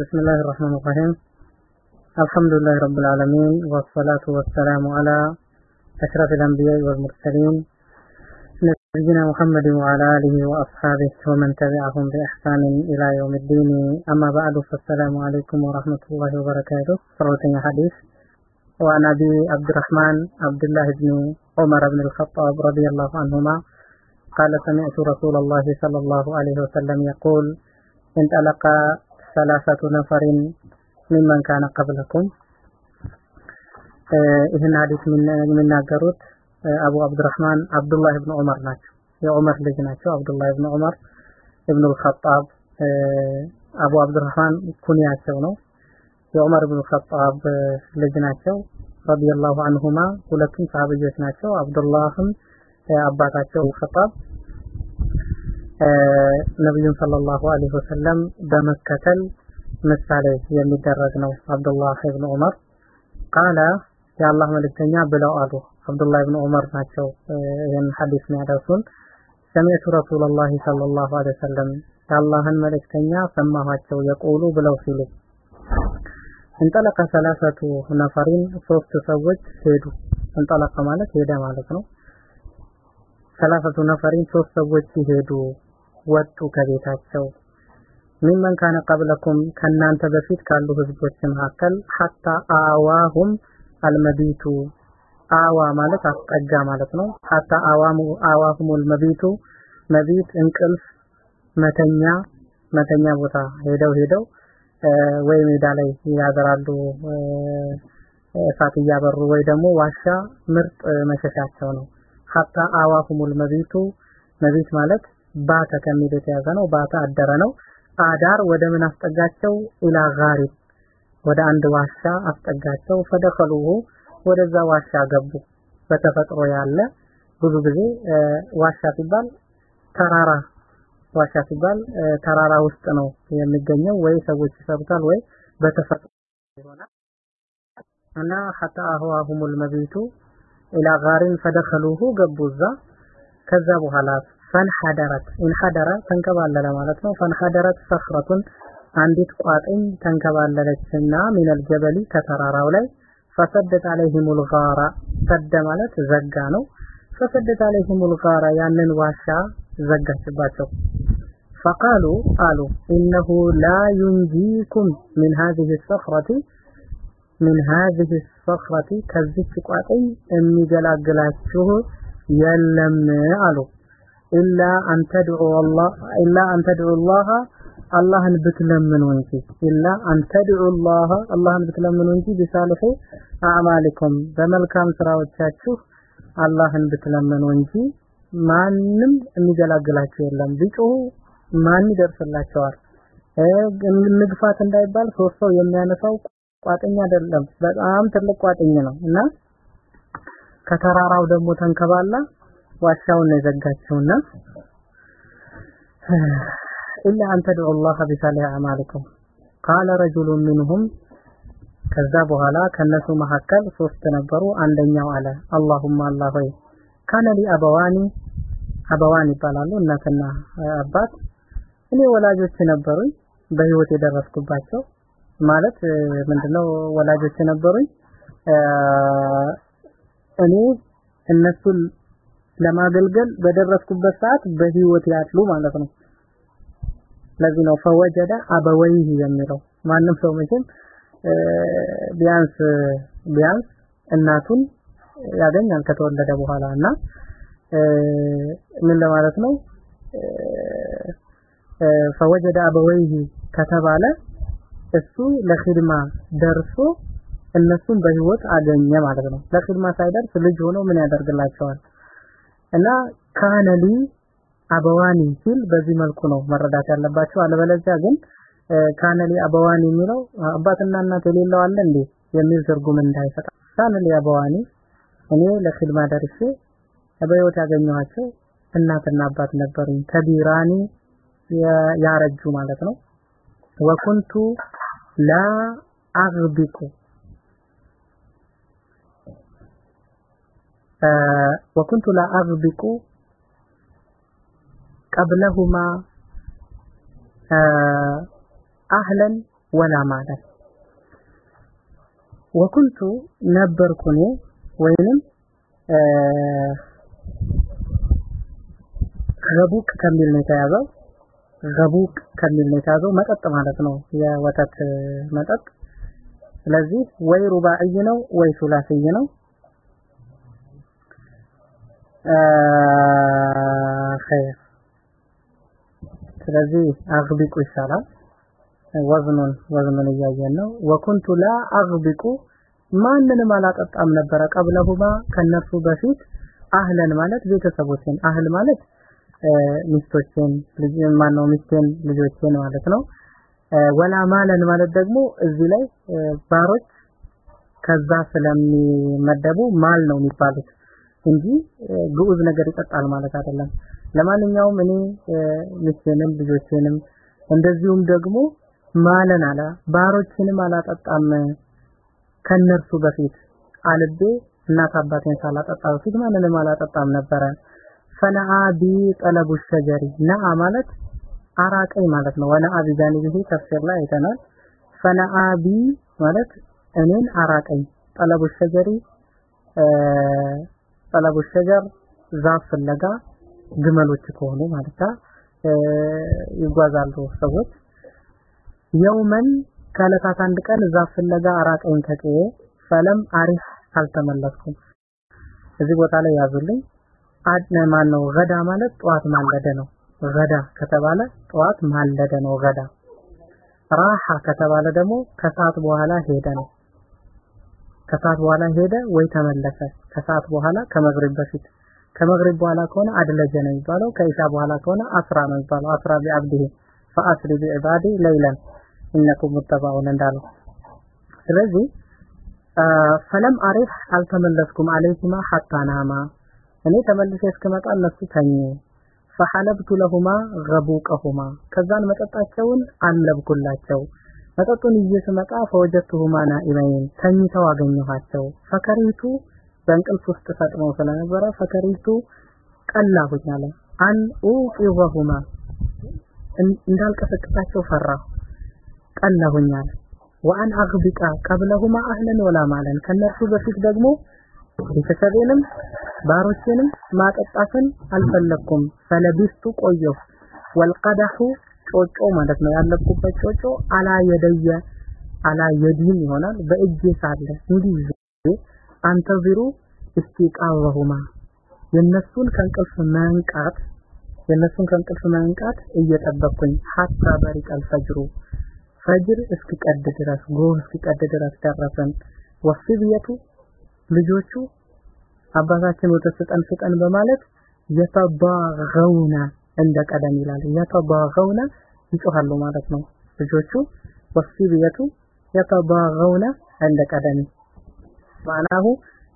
بسم الله الرحمن الرحيم. الحمد لله رب العالمين والصلاة والسلام على أشرف الأنبياء والمرسلين نبينا محمد وعلى آله وأصحابه ومن تبعهم بإحسان إلى يوم الدين. أما بعد فالسلام عليكم ورحمة الله وبركاته. صلوة حديث. وعن أبي عبد الرحمن عبد الله بن عمر بن الخطاب رضي الله عنهما قال سمعت رسول الله صلى الله عليه وسلم يقول انطلق ሰላሳቱ ነፈሪን ሚመን ካነ ቀብለኩም ይህን ሀዲስ የሚናገሩት አቡ አብዱራህማን አብዱላህ ብን ዑመር ናቸው። የዑመር ልጅ ናቸው። አብዱላህ ብን ዑመር እብን ልከጣብ አቡ አብዱራህማን ኩንያቸው ነው። የዑመር ብን ከጣብ ልጅ ናቸው። ረዲየላሁ አንሁማ ሁለቱም ሰሃብዮች ናቸው። አብዱላህም አባታቸው ከጣብ ነቢዩን ሰለላሁ ዐለይሂ ወሰለም በመከተል ምሳሌ የሚደረግ ነው። አብዱላህ ብን ዑመር ቃለ የአላህ መልእክተኛ ብለው አሉ። አብዱላህ ብን ዑመር ናቸው ይህን ሐዲስ የሚያደርሱን። ሰሚዕቱ ረሱላላህ ሰለላሁ ዐለይሂ ወሰለም የአላህን መልእክተኛ ሰማኋቸው የቁሉ ብለው ሲሉ እንጠለቀ ሰላሰቱ ነፈሪን ሶስት ሰዎች ሄዱ። እንጠለቀ ማለት ሄደ ማለት ነው። ሰላሰቱ ነፈሪን ሶስት ሰዎች ሲሄዱ ወጡ ከቤታቸው። ሚመን ካነ ቀብለኩም ከናንተ በፊት ካሉ ህዝቦች መካከል ሐታ አዋሁም አልመቢቱ። አዋ ማለት አስጠጋ ማለት ነው። ሐታ አዋሙ አዋሁም አልመቢቱ መቢት እንቅልፍ መተኛ መተኛ ቦታ ሄደው ሄደው ወይ ሜዳ ላይ ያገራሉ እሳት እያበሩ ወይ ደግሞ ዋሻ ምርጥ መሸሻቸው ነው። ሐታ አዋሁሙል መቢቱ። መቢት ማለት ባተ ከሚል የተያዘ ነው። ባተ አደረ ነው። አዳር ወደ ምን አስጠጋቸው? ኢላ ጋሪ ወደ አንድ ዋሻ አስጠጋቸው። ፈደኸሉሁ ወደዛ ዋሻ ገቡ። በተፈጥሮ ያለ ብዙ ጊዜ ዋሻ ሲባል ተራራ ዋሻ ሲባል ተራራ ውስጥ ነው የሚገኘው። ወይ ሰዎች ይሰሩታል ወይ በተፈጥሮ ይሆናል። እና ሐታ አህዋሁሙል መቢቱ ኢላ ጋሪን ፈደኸሉሁ ገቡ ከዛ በኋላ ፈንሐደረት ኢንሐደረ ተንከባለለ ማለት ነው። ፈንሐደረት ሰኽረቱን አንዲት ቋጥኝ ተንከባለለችና ሚነል ጀበሊ ከተራራው ላይ ፈሰደት አለይሂሙል ጋራ ሰደ ማለት ዘጋ ነው። ፈሰደት አለይሂሙል ጋራ ያንን ዋሻ ዘጋችባቸው። ፈቃሉ አሉ ኢነሁ ላ ዩንጂኩም ሚን ሀዚህ ሰኽረቲ ሚን ሀዚህ ሰኽረቲ ከዚች ቋጥኝ የሚገላግላችሁ የለም አሉ ኢላ አን ተድዑ አላህ ኢላ አን ተድዑ አላህ አላህን ብትለምኑ እንጂ ኢላ አን ተድዑ አላህ አላህን ብትለምኑ እንጂ ቢሳልሑ አዕማሊኩም በመልካም ስራዎቻችሁ አላህን ብትለምኑ እንጂ ማንም የሚገላግላችሁ የለም። ቢጮሁ ማን ይደርስላቸዋል ንግፋት እንዳይባል ሶስት ሰው የሚያነሳው ቋጥኝ አይደለም። በጣም ትልቅ ቋጥኝ ነው። እና ከተራራው ደግሞ ተንከባላ ዋሻውን ነው የዘጋቸውና ኢላ አን ተድዑ አላህ ቢሳሊህ አዕማሊኩም ቃለ ረጁሉን ሚንሁም ከዛ በኋላ ከነሱ መካከል ሶስት ነበሩ። አንደኛው አለ አላሁማ አላህ ሆይ ካነ ሊ አበዋኒ አበዋን ይባላሉ እናትና አባት። እኔ ወላጆች ነበሩኝ በህይወት የደረስኩባቸው ማለት ምንድነው? ወላጆች ነበሩኝ። እኔ እነሱን ለማገልገል በደረስኩበት ሰዓት በህይወት ያሉ ማለት ነው። ለዚህ ነው ፈወጀደ አበወይህ የሚለው። ማንም ሰው መቼም ቢያንስ ቢያንስ እናቱን ያገኛል ከተወለደ በኋላ እና ምን ለማለት ነው? ፈወጀደ አበወይህ ከተባለ እሱ ለኺድማ ደርሶ እነሱን በህይወት አገኘ ማለት ነው። ለኺድማ ሳይደርስ ልጅ ሆኖ ምን ያደርግላቸዋል እና ካነሊ አበዋኒ ሲል በዚህ መልኩ ነው መረዳት ያለባቸው። አለበለዚያ ግን ካነሊ አበዋኒ የሚለው አባትና እናት የሌለው አለ እንዴ የሚል ትርጉም እንዳይሰጣ ካነሊ አበዋኒ እኔ ለኺድማ ደርሼ በህይወት ያገኘኋቸው እናትና አባት ነበሩኝ። ከቢራኒ ያረጁ ማለት ነው። ወኩንቱ ላ አግቢቁ وكنت لا أغبق قبلهما أهلا ወላ ማለት ወኩንቱ ነበርኩኔ ወይንም ገቡቅ ከሚል ነው የተያዘው ገቡቅ ከሚል ነው የተያዘው መጠጥ ማለት ነው የወተት መጠጥ ስለዚህ ወይ ሩባዕይ ነው ወይ ሱላስይ ነው ኸይር። ስለዚህ አግቢቁ ይሻላል። ወዝኑን ወዝኑን እያየን ነው። ወኩንቱ ላ አግቢቁ ማንንም አላጠጣም ነበረ ቀብለሁማ ከነሱ በፊት። አህለን ማለት ቤተሰቦችን አህል ማለት ሚስቶችን ማነው ሚስቴን ልጆችን ማለት ነው። ወላ ማለን ማለት ደግሞ እዚህ ላይ ባሮች ከዛ ስለሚመደቡ مال ነው የሚባሉት እንጂ ግዑዝ ነገር ይጠጣል ማለት አይደለም። ለማንኛውም እኔ ሚስቴንም ልጆቼንም እንደዚሁም ደግሞ مالا አለ ባሮችንም አላጠጣም ከነርሱ በፊት አልቤ እናት አባቴን ሳላጠጣ በፊት ማንንም አላጠጣም ነበረ። فنأى بي طلب الشجر። نأى ማለት አራቀኝ ማለት ነው። ونأى بجانبه ተፍሲር ላይ አይተናል። ፈነአ ማለት እኔን አራቀኝ። ጠለቡ ሸጀሪ ጠለቡ ሸጀር ዛፍ ፍለጋ ግመሎች ከሆኑ ማለት ይጓዛሉ ሰዎች። የውመን ከዕለታት አንድ ቀን ዛፍ ፍለጋ አራቀኝ ከቀዬ ፈለም አሪፍ አልተመለስኩም። እዚህ ቦታ ላይ ያዙልኝ። አድነ ማን ነው ገዳ ማለት ጠዋት ማለደ ነው። ገዳ ከተባለ ጠዋት ማለደ ነው። ገዳ ራሃ ከተባለ ደግሞ ከሰዓት በኋላ ሄደ ነው ከሰዓት በኋላ ሄደ ወይ ተመለሰ? ከሰዓት በኋላ ከመግሪብ በፊት። ከመግሪብ በኋላ ከሆነ አድለጀ ነው የሚባለው። ከኢሻ በኋላ ከሆነ አስራ ነው የሚባለው። አስራ ቢአብዲህ ፈአስሪ ቢዕባዲ ለይለን። ኢነኩም ሙተባዑን እንዳለው። ስለዚህ ፈለም አሪፍ አልተመለስኩም አለይሂማ ሐታ ናማ። እኔ ተመልሼ እስክመጣ እነሱ ተኙ። ፈሐለብቱ ለሁማ ገቡቀሁማ። ከዛን መጠጣቸውን አለብኩላቸው መጠጡን ይዤ ስመጣ ፈወጀቱሁማ ናኢመይን ተኝተው አገኘኋቸው። ፈከሪቱ በእንቅልፍ ውስጥ ፈጥመው ስለነበረ ፈከሪቱ ቀላሁኝ አለ። አን ኡቂዘሁማ እንዳልቀሰቅሳቸው ፈራሁ። ቀላሁኝ ወአን አግቢቃ ቀብለሁማ አህለን ወላ ማለን ከነርሱ በፊት ደግሞ ቤተሰቤንም ባሮቼንም ማጠጣትን አልፈለኩም ፈለቢስቱ ቆየሁ። ወልቀዳሁ ጮጮ ማለት ነው። ያለብኩበት ጮጮ አላ የደየ አላ የዲን ይሆናል። በእጄ ሳለ እንዲህ አንተዚሩ እስቲቃወሁማ። የነሱን ከእንቅልፍ መንቃት የነሱን ከእንቅልፍ መንቃት እየጠበቅኩኝ ሐታ በሪቀል ፈጅሩ ፈጅር እስኪቀድ ድረስ ጎህ እስኪቀድ ድረስ ደረሰን። ወስብየቱ ልጆቹ አባታችን ወተት ስጠን በማለት የተባገውነ እንደ ቀደም ይላል። የተባገውነ ይጮሃሉ ማለት ነው ልጆቹ። ወስብየቱ የተባገውነ እንደ ቀደም ማናሁ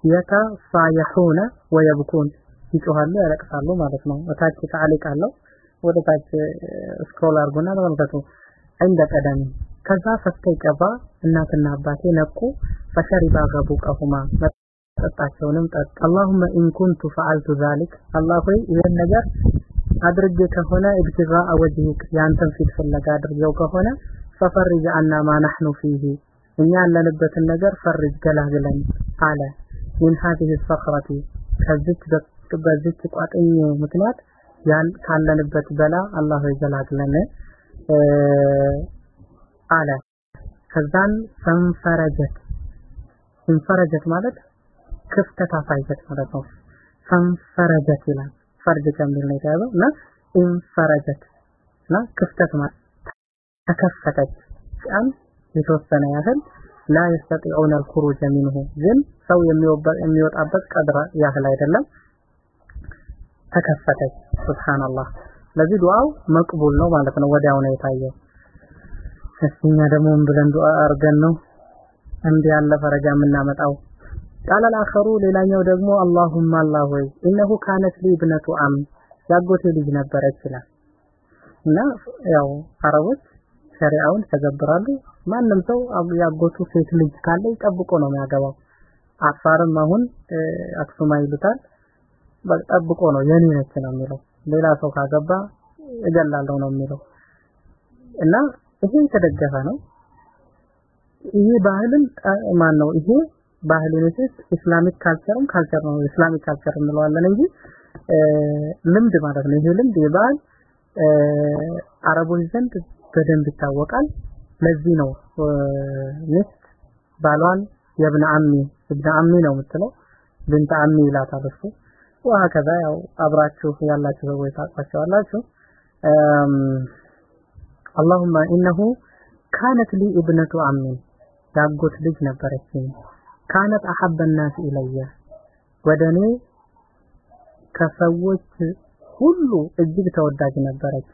የተሳየሑነ ወየብኩን ይጮሃሉ ያለቅሳሉ ማለት ነው። ወታች ታዕሊቅ አለው። ወደ ታች ስክሮል አድርጎና ተመልከቱ። እንደ ቀደም ከዛ فاستيقظا እናትና አባቴ ነቁ فشربا غبوقهما መጠጣቸውንም ጠጡ اللهم إن كنت فعلت ذلك። አላህ ሆይ ይህን ነገር አድርጌ ከሆነ ابتغاء وجهك ያንተን ፊት ፍለጋ አድርገው ከሆነ ففرج عنا ما نحن فيه እኛ ያለንበትን ነገር فرج ገላግለን አለ። من هذه الصخرة ከዚች በዚች ቋጥኝ ምክንያት ካለንበት በላ አላህ ሆይ አለ። ከዛን ፈንፈረጀት እንፈረጀት ማለት ክፍተት አሳየት ማለት ነው። ፈንፈረጀት ይላል ፈርጅ ከሚል ነው የተያዘው እና ኢንፈረጀት እና ክፍተት ማለት ተከፈተች። ጫም የተወሰነ ያህል ላ የስተጢዑነ አልኹሩጀ ሚንሁ ግን ሰው የሚወጣበት ቀድር ያህል አይደለም። ተከፈተች። ሱብሃንአላህ። ለዚህ ዱዓው መቅቡል ነው ማለት ነው ወዲያው ነው የታየው። እኛ ደግሞ ምን ብለን ዱዓ አርገን ነው? እንዲህ ያለ ፈረጃ የምናመጣው? ቃል አልአኸሩ ሌላኛው ደግሞ አላሁማ አላህ ሆይ ኢነሁ ካነት ሊ ብነቱ አም ያጎቴ ልጅ ነበረች ይላል። እና ያው አረቦች ሸሪዓውን ተገብራሉ። ማንም ሰው ያጎቱ ሴት ልጅ ካለ ጠብቆ ነው የሚያገባው። አፋርም አሁን አክሱማ ይሉታል ጠብቆ ነው የኔ ነች ነው የሚለው። ሌላ ሰው ካገባ እገላለሁ ነው የሚለው። እና ይሄ የተደገፈ ነው። ይሄ ባህልን ማን ነው? ይሄ ባህሉን ውስጥ Islamic culture ም culture ነው Islamic culture እንለዋለን እንጂ ልምድ ማለት ነው። ይሄ ልምድ የባህል አረቦች ዘንድ በደንብ ይታወቃል። ለዚህ ነው ሚስት ባሏን የብነ አሚ እብነ አሚ ነው የምትለው ብንት አሚ ይላታል እሱ። ወሀከዛ ያው አብራችሁ ያላችሁ ሰዎች ታውቋቸዋላችሁ። አላሁማ ኢነሁ ካነት ሊ ኢብነቱ አሚ ያጎት ልጅ ነበረችኝ። ካነት አሐበ ናስ ኢለየ ወደኔ ከሰዎች ሁሉ እጅግ ተወዳጅ ነበረች።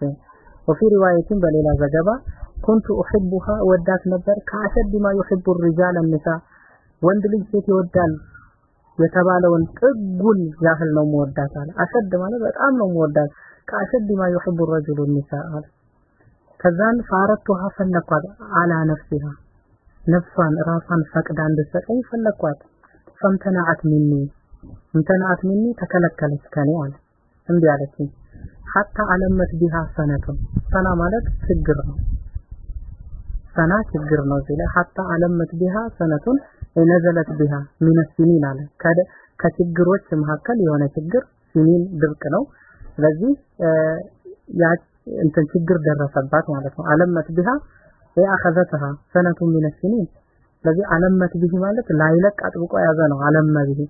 وفي رواية በሌላ ዘገባ كنت أحبها ወዳት ነበር كأشد ما يحب الرجال النساء ወንድ ልጅ ሴት ይወዳል የተባለውን ጥጉን ያህል ነው መወዳት አለ። أشد ማለት በጣም ነው መወዳት كأشد ما يحب الرجل النساء አለ። ከዛን فأردتها ፈለኳት على ነፍሷን ራሷን ፈቅዳ እንድትሰጠኝ ፈለኳት فامتنعت مني امتنعت مني ተከለከለች ከኔ አለ። እንዲህ አለችኝ። حتى ألمت بها سنة سنة ማለት ችግር ነው። سنة ችግር ነው እዚህ ላይ ألمت بها سنة نزلت بها من السنين አለ። ከችግሮች መካከል የሆነ ችግር سنين ድርቅ ነው። ስለዚህ ያ እንትን ችግር ደረሰባት ማለት ነው። ألمت بها يعني أخذتها سنة من السنين ስለዚህ ألمت به ማለት ላይለቅ አጥብቆ ያዘ ነው። ألم به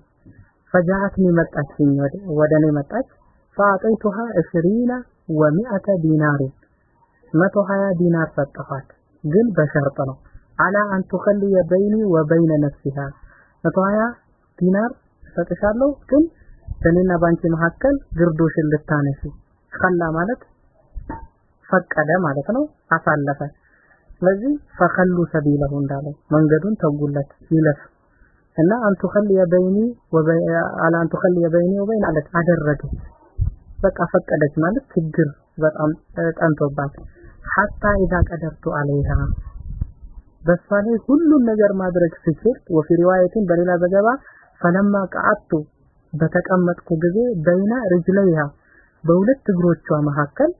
فجاءتني መጣችኝ ወደ እኔ መጣች። فأعطيتها عشرين ومائة دينار መቶ ሀያ ዲናር ሰጠኋት። ግን በ شرط ነው። على أن تخلي بيني وبين نفسها መቶ ሀያ ዲናር ግን በእኔና ባንቺ መካከል ግርዶሽን ልታነሺ። خلى ማለት ፈቀደ ማለት ነው። አሳለፈ ስለዚህ ፈኸሉ ሰቢለሁ እንዳለው መንገዱን ተጉለት ይለፍ እና አንቱ ኸልየ በይኒ አላ አንቱ ኸልየ በይኒ ወበይን አለት አደረገች። በቃ ፈቀደች ማለት ችግር በጣም ጠንቶባት። ሐታ ኢዛ ቀደርቱ አለይሃ በሷ ላይ ሁሉን ነገር ማድረግ ስችል ወፊ ሪዋየትን በሌላ ዘገባ ፈለማ ቀዓቱ በተቀመጥኩ ጊዜ በይና ርጅለይሃ በሁለት እግሮቿ መካከል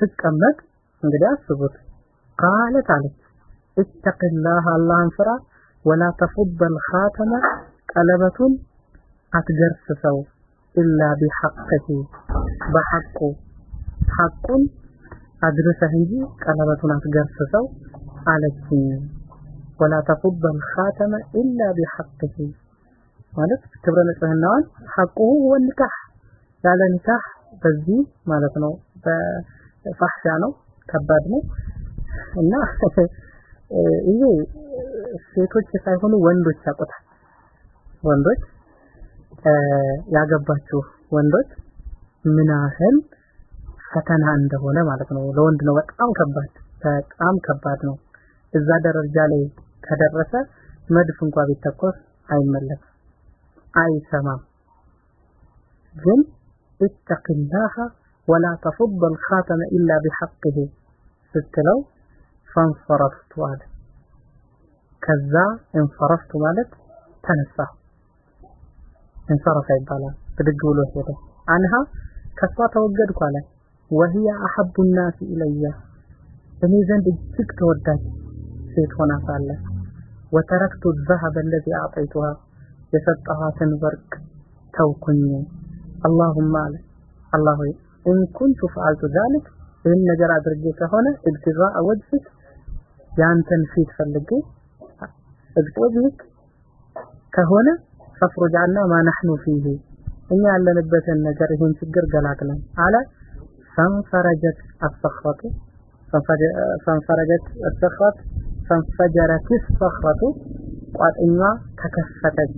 ስቀመጥ እንግዲህ አስቡት ቃለት አለች እተቅላህ አላህን ፍራ ወላ ተፉድ አልኻተመ ቀለበቱን አትገርስሰው ኢላ ቢሐቅህ በሐቁ ሐቁን አድርሰህ እንጂ ቀለበቱን አትገርስሰው አለችኝ። ወላ ተፉድ አልኻተመ ኢላ ቢሐቅህ ማለት ክብረ ንጽህናዋን ሐቁ ወንካህ ያለ ኒካህ በዚህ ማለት ነው። በፋህሻ ነው። ከባድ ነው እና ይሄ ሴቶች ሳይሆኑ ወንዶች ያውቁታል ወንዶች ያገባችሁ ወንዶች ምን ያህል ፈተና እንደሆነ ማለት ነው ለወንድ ነው በጣም ከባድ በጣም ከባድ ነው እዛ ደረጃ ላይ ከደረሰ መድፍ እንኳን ቢተኮስ አይመለስም አይሰማም ግን اتقلاها ولا تفض الخاتم إلا بحقه ስትለው ፈንፈረፍቱ አለ ከዛ እንፈረፍቱ ማለት ተነሳ። እንፈረፈ ይባላል። ብድግ ብሎ ሄደ። አንሃ ከሷ ተወገድኩ አለ። وهي أحب الناس إلي። እኔ ዘንድ እጅግ ተወዳጅ ሴት ሆና ሳለ። وتركت الذهب الذي أعطيتها። የሰጠኋትን ወርቅ ተውኩኝ። اللهم አለ። አላህ ሆይ إن كنت فعلت ذلك። ይህን ነገር አድርጌ ከሆነ ابتغاء وجهك ያንተን ፊት ፈልጌ እቅብልክ ከሆነ ፈፍሩጃና ማናህኑ ፊሂ እኛ ያለንበትን ነገር ይህን ችግር ገላግለን አለ። ፈንፈረጀት አሰኽረቱ ፈንፈረጀት አሰኽረት ፈንፈጀረት ሰኽረቱ ቋጥኛ ተከፈተች።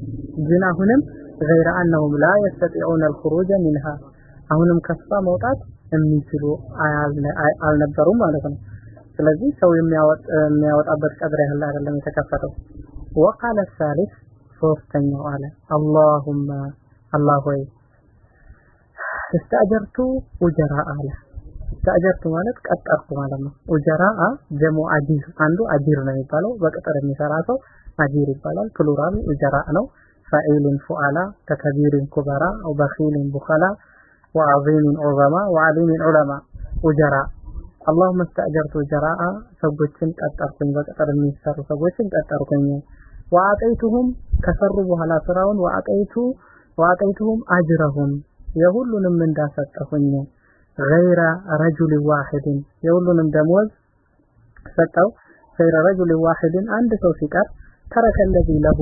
ግን አሁንም ገይረ አነሁም ላ የስተጢዑነ ልኹሩጀ ሚንሃ አሁንም ከሷ መውጣት የሚችሉ አልነበሩም ማለት ነው። ስለዚህ ሰው የሚያወጣበት ቀድር ያህል አይደለም የተከፈተው وقال الثالث ሶስተኛው አለ اللهم الله ሆይ استأجرت وجراء አለ استأجرت ማለት ቀጠርኩ ማለት ነው وجراء ጀሙ አጂር አንዱ አጂር ነው የሚባለው በቅጥር የሚሰራ ሰው አጂር ይባላል ፕሉራል وجراء ነው فعيل فعلاء ككبير كبراء وبخيل بخلاء وعظيم عظماء وعليم علماء وجراء አላሁመ ስተእጀርቱ ጀራአ ሰዎችን ቀጠርኩኝ፣ በቅጥር የሚሰሩ ሰዎችን ቀጠርኩኝ። ወአጠይቱሁም ከሰሩ በኋላ ስራውን ወአጠይቱ ወአጠይቱሁም አጅረሁም የሁሉንም እንዳሰጠሁኝ ገይረ ረጁል ዋሂድን የሁሉንም ደሞዝ ሰጠው። ገይረ ረጁል ዋሂድን አንድ ሰው ሲቀር ተረከ ለዚ ለሁ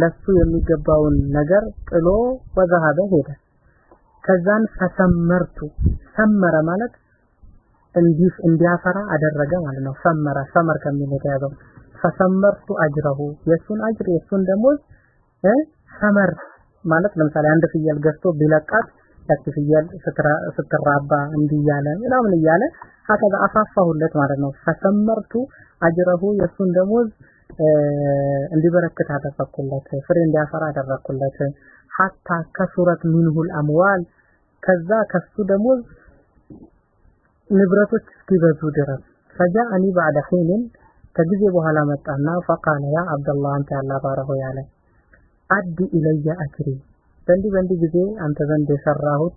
ለሱ የሚገባውን ነገር ጥሎ ወዘሃበ ሄደ። ከዛን ፈሰመርቱ ሰመረ ማለት እንዲህ እንዲያፈራ አደረገ ማለት ነው። ሰመረ ሰመር ከሚል የተያዘው ፈሰመርቱ አጅረሁ የሱን አጅር የሱን ደሞዝ ሰመር ማለት ለምሳሌ አንድ ፍየል ገዝቶ ቢለቃት ያቺ ፍየል ስትራባ እንዲህ እያለ ምናምን እያለ ሀከዛ አፋፋሁለት ማለት ነው። ፈሰመርቱ አጅረሁ የሱን ደሞዝ እንዲበረክት አደረኩለት ፍሬ እንዲያፈራ አደረኩለት። ሐታ ከሱረት ሚንሁል አምዋል ከዛ ከሱ ደሞዝ ንብረቶች እስኪበዙ ድረስ። ፈጃአኒ ባዕደ ሒንን ከጊዜ በኋላ መጣና ፈቃለ ያ አብደላህ አንተ ያላ ባረሆ ያለ አዲ ኢለየ አጅሪ በእንዲህ በእንዲህ ጊዜ አንተ ዘንድ የሰራሁት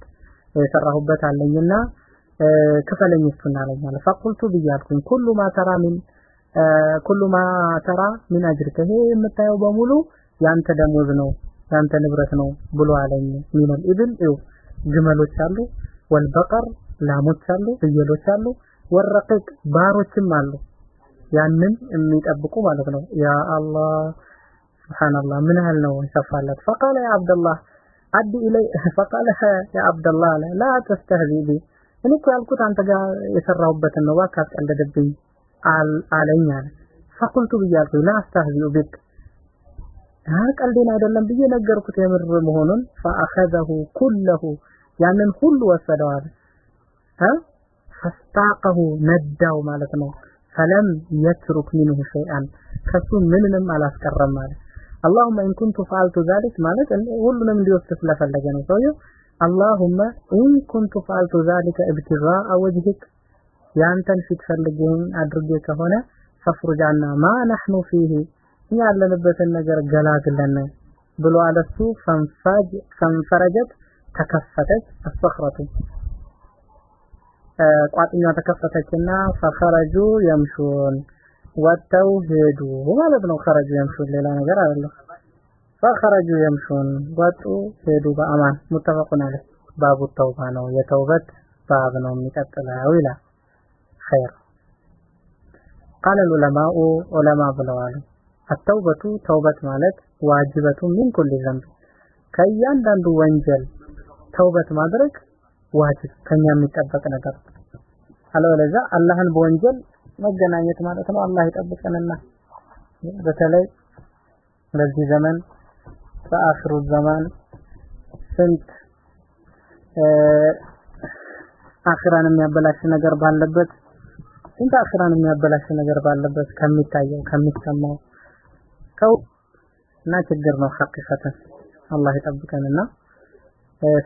የሰራሁበት አለኝና ክፈለኝ እሱን አለኝ አለ። ፈቁልቱ ብያልኩኝ ኩሉ ማ ተራ ሚን ኩሉ ማ ترى من أجرك ይሄ የምታየው በሙሉ ያንተ ደሞዝ ነው ያንተ ንብረት ነው ብሎ አለኝ። من الإبل ግመሎች አሉ። والبقر ላሞች አሉ፣ ፍየሎች አሉ፣ والرقيق ባሮችም አሉ። ያንን የሚጠብቁ ማለት ነው። يا الله سبحان الله ምን ያህል ነው እንሰፋለት። فقال يا عبد الله أد إلي فقال يا عبد الله لا تستهزئ بي እኔ እኮ ያልኩት አንተ ጋር የሰራሁበትን ነው፣ እባክህ አትቀልድብኝ አለኝ ፈቁልቱ ብያልኩ لا أستهزئ بك ቀልዴን አይደለም ብዬ ነገርኩት የምር መሆኑን። فأخذه كله ያንን ሁሉ ወሰደዋል። فاستاقه ነዳው ማለት ነው። فلم يترك منه شيئا ከሱ ምንንም አላስቀረም ማለት اللهم إن كنت فعلت ذلك ማለት ሁሉንም እንዲወስድ ስለፈለገ ነው ሰውየው። اللهم إن كنت فعلت ذلك ابتغاء وجهك ያንተን ፊት ፈልጌን አድርጌ ከሆነ فافرج عنا ما نحن فيه ያለንበትን ነገር ገላግለን ብሎ አለሱ فانفرجت ተከፈተች አስተኽረቱ ቋጥኛ ተከፈተችና فخرجوا يمشون ወጥተው ሄዱ ማለት ነው። خرجوا يمشون ሌላ ነገር አይደለም። ፈኸረጁ የምሹን ወጡ ሄዱ በአማን ሙተፈቁን አለ። ባቡ ተውባ ነው የተውበት ባብ ነው የሚቀጥለው ይላል። ኸይር ቃለ ዑለማኡ ዑለማ ብለዋል። አተውበቱ ተውበት ማለት ዋጅበቱ ምን ኩል ዘንብ ከእያንዳንዱ ወንጀል ተውበት ማድረግ ዋጅብ ከኛ የሚጠበቅ ነገር። አለበለዚያ አላህን በወንጀል መገናኘት ማለት ነው። አላህ ይጠብቀንና በተለይ በዚህ ዘመን በአኽሩ ዘማን ስንት አኺራን የሚያበላሽ ነገር ባለበት ስንት አኺራን የሚያበላሽ ነገር ባለበት ከሚታየው ከሚሰማው ከው እና ችግር ነው ሐቂቀተን። አላህ ይጠብቀንና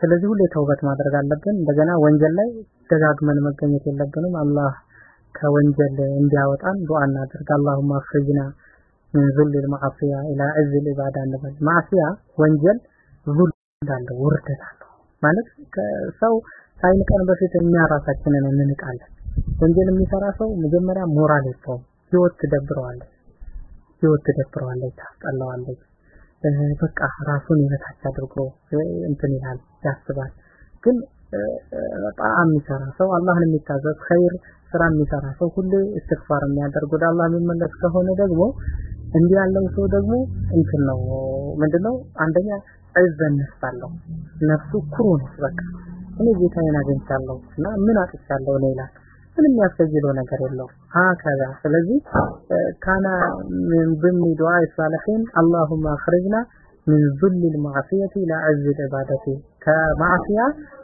ስለዚህ ሁሌ ተውበት ማድረግ አለብን። እንደገና ወንጀል ላይ ደጋግመን መገኘት የለብንም። አላህ ከወንጀል እንዲያወጣን ዱዓ እናድርግ። አላሁማ አፍሪጅና ምን ዙልል ማዕሲያ ኢላ እዝል ኢባዳ እንበል። ማዕሲያ ወንጀል ዙል እንዳለው ውርደት አለው ማለት ሰው ሳይንቀን በፊት እኛ ራሳችንን እንንቃለን። ወንጀል የሚሰራ ሰው መጀመሪያ ሞራል የለውም። ህይወት ትደብረዋለች፣ ህይወት ትደብረዋለች፣ ታስጠላዋለች። በቃ ራሱን የበታች አድርጎ እንትን ይላል ያስባል። ግን በጣም የሚሰራ ሰው አላህን የሚታዘዝ ኸይር ስራ የሚሰራ ሰው ሁሌ እስትግፋር የሚያደርግ ወደ አላህ የሚመለስ ከሆነ ደግሞ እንዲህ ያለው ሰው ደግሞ እንትን ነው። ምንድነው? አንደኛ ዒዘን ነፍስ አለው። ነፍሱ ኩሩ ነው በቃ እኔ ጌታዬን አግኝቻለሁ እና ምን አጥቻለሁ ነው ይላል ምንም የሚያስከጅለው ነገር የለው ሀከዛ ስለዚህ ካና ምን ضمن دعاء الصالحين اللهم اخرجنا من ذل المعصيه الى عز العباده ከማዕሲያ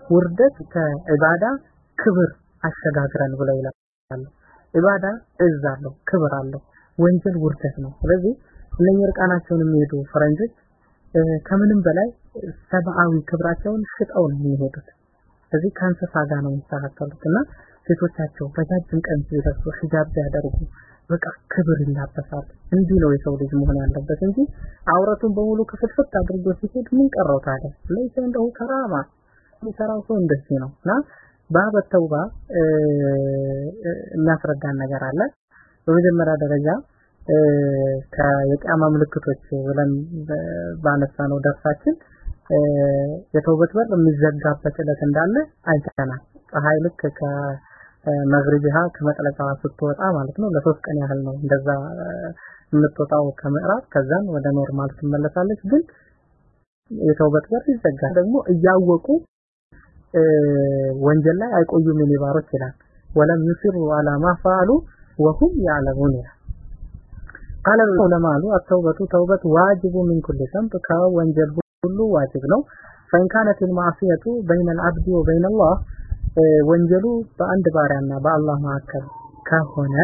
ውርደት ከዒባዳ ክብር አሸጋግረን ብለው ይላል ዒባዳ እዝ አለው ክብር አለው ወንጀል ውርደት ነው ስለዚህ እነኚህ እርቃናቸውን የሚሄዱ ፈረንጆች ከምንም በላይ ሰብአዊ ክብራቸውን ሽጠው ነው የሚሄዱት ስለዚህ ከእንስሳ ጋር ነው የሚስተካከሉት እና ሴቶቻቸው ረጃጅም ቀሚስ ቢለብሱ ሂጃብ ቢያደርጉ በቃ ክብር ይላበሳል እንዲህ ነው የሰው ልጅ መሆን ያለበት እንጂ አውረቱን በሙሉ ክፍትፍት አድርጎ ሲሄድ ምን ቀረው ታዲያ ለይሰ እንደው ከራማ የሚሰራው ሰው እንደዚህ ነው። እና ባበ የሚያስረዳን ነገር አለ። በመጀመሪያ ደረጃ ከየቂያማ ምልክቶች ብለን ባነሳ ነው ደርሳችን የተውበት በር የሚዘጋበት ዕለት እንዳለ አይተናል። ፀሐይ ልክ ከመግሪቢሃ ከመጥለቂያዋ ስትወጣ ማለት ነው ለሶስት ቀን ያህል ነው እንደዛ የምትወጣው ከምዕራብ ከዛን ወደ ኖርማል ትመለሳለች ግን የተውበት በር ይዘጋል ደግሞ እያወቁ ወንጀል ላይ አይቆዩም ሚኒባሮች ይላል ወለም ይስሩ አላ ማ ፈአሉ ወሁም ያዕለሙን ይላል قال العلماء التوبة توبة واجب من كل ذنب كوانجل ሁሉ ዋጅብ ነው فإن كانت المعصية بين العبد وبين الله ወንጀሉ በአንድ ባሪያና በአላህ መካከል ከሆነ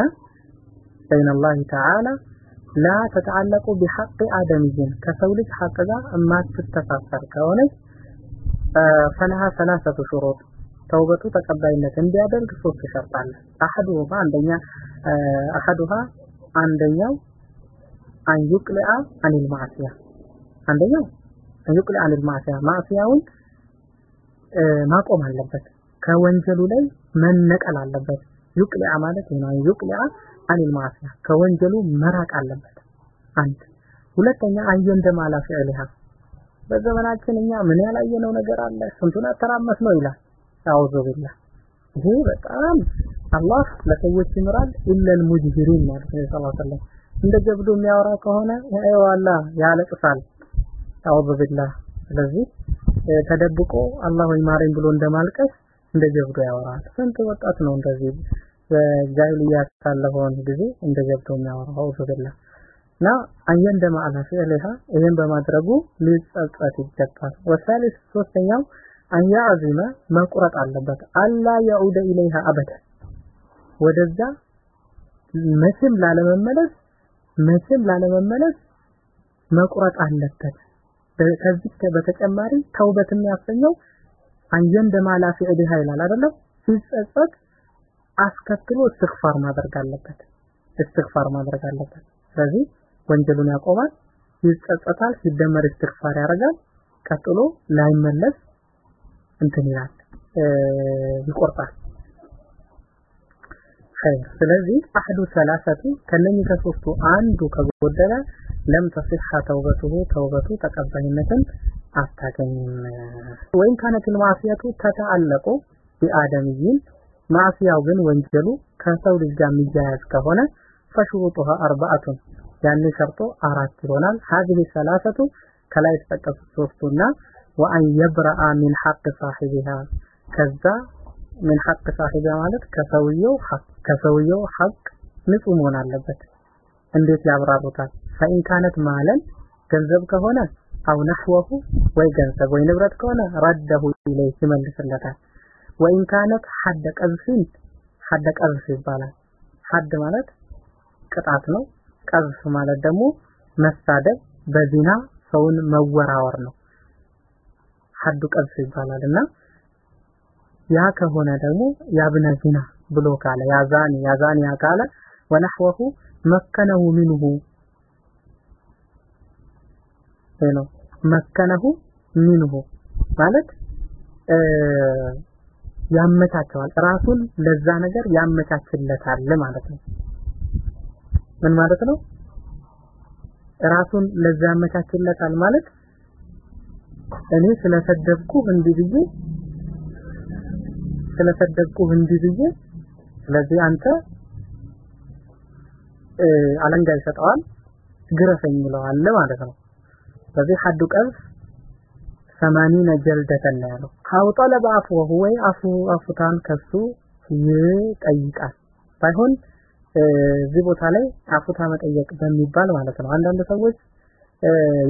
በይነ አላህ ተዓላ ላ ተተዓለቁ ቢሐቅ አደምይን ከሰው ልጅ ሐቅ ጋር የማትተሳሰር ከሆነች ፈለሃ ሰላሰቱ ሹሩጥ ተውበቱ ተቀባይነት እንዲያደርግ ሶስት ሸርጥ አለ። አሐዱሃ አንደኛ አሐዱሃ አንደኛው አንዩቅለአ አኒል ማዕሲያ አንደኛው አንዩቅለአ አኒል ማዕሲያ ማዕሲያውን ማቆም አለበት። ከወንጀሉ ላይ መነቀል አለበት። ዩቅሊአ ማለት ነው። ዩቅሊአ አኒል ማዕሲያ ከወንጀሉ መራቅ አለበት። አንድ። ሁለተኛ አየንደ ማላ ፊዕሊሃ በዘመናችን እኛ ምን ያላየነው ነገር አለ? ስንቱን አተራመስ ነው ይላል። አውዙ ቢላህ። ይሄ በጣም አላህ ለሰዎች ይምራል። ኢለል ሙጅሂሪን ማለት ነው ሰለላሁ ዐለይሂ እንደ ጀብዱ የሚያወራ ከሆነ አይዋላ ያለቅሳል። አውዙ ቢላህ። ስለዚህ ተደብቆ አላህ ወይ ማረኝ ብሎ እንደማልቀስ እንደ ጀብዱ ያወራል። ስንት ወጣት ነው እንደዚህ በጃይልያ ያሳለፈውን ጊዜ እንደ ጀብዱ የሚያወራው? አውዙ ቢላህ እና አየንደ ማዕላ ፊዕሊሃ ይህን በማድረጉ ሊጸጸት ይገባል። ወሳሊስ ሶስተኛው አንያዕዚመ መቁረጥ አለበት። አላ የዑደ ኢለይሃ አበደ። ወደዛ መቼም ላለመመለስ መቼም ላለመመለስ መቁረጥ አለበት። ከዚህ በተጨማሪ ተውበት የሚያሰኘው አንጀንደ ማላ ፊዕሊሃ ይላል አይደለም ሲጸጸት አስከትሎ እስትግፋር ማድረግ አለበት እስትግፋር ማድረግ አለበት ስለዚህ ወንጀሉን ያቆማል ይጸጸታል ሲደመር እስትግፋር ያደርጋል ቀጥሎ ላይመለስ እንትን ይላል ይቆርጣል خير ስለዚህ አህዱ ሰላሰቱ ከነኚህ ከሶስቱ አንዱ ከጎደለ ለም ተሲሐ ተውበቱ ተውበቱ ተቀባይነትን አታገኝም። ወይም ካነትን ማፍያቱ ተተአለቁ ቢአደምይን ማፍያው ግን ወንጀሉ ከሰው ልጅ ጋር የሚያያዝ ከሆነ ፈሽሩጡሃ አርባአቱን ያን ሸርጦ አራት ይሆናል። ሀዚህ ሰላሰቱ ከላይ የተጠቀሱት ሶስቱና ወአን የብረአ ሚን ሐቅ ሳሒቢሃ ከዛ ምን ሐቅ ሳሒቢሃ ማለት ከሰውየው ሐቅ ከሰውየው ሐቅ ንጹህ መሆን አለበት። እንዴት ያብራሩታል? ፈኢን ማለን ገንዘብ ከሆነ አው ነህወሁ ወይ ገንዘብ ወይ ንብረት ከሆነ ረደሁ ኢለይህ ይመልስለታል ወኢን ካነት ሐደ ቀዝፊን ሐደ ቀዝፍ ይባላል። ሐድ ማለት ቅጣት ነው። ቀዝፍ ማለት ደግሞ መሳደብ በዚና ሰውን መወራወር ነው። ሐዱ ቀዝፍ ይባላል እና ያ ከሆነ ደግሞ ያብነ ዚና ብሎ ካለ ያዛኒ ያዛኒ ካለ ወነህወሁ መከነሁ ሚንሁ ነው መከነሁ ሚንሁ ማለት ያመቻቸዋል። ራሱን ለዛ ነገር ያመቻችለታል ማለት ነው። ምን ማለት ነው? ራሱን ለዛ ያመቻችለታል ማለት እኔ ስለሰደብኩ እንዲህ ብዬ ስለሰደብኩ እንዲህ ስለዚህ አንተ አለንጋ ይሰጠዋል ግረፈኝ ይለዋል ማለት ነው ስለዚህ ሐዱ ቀልፍ ሰማኒነ ጀልደተን ነው ያለው። አው ጠለበ አፍወሁ ወይ አፉ አፉታን ከሱ ይጠይቃል። ባይሆን እዚህ ቦታ ላይ አፉታ መጠየቅ በሚባል ማለት ነው። አንዳንድ ሰዎች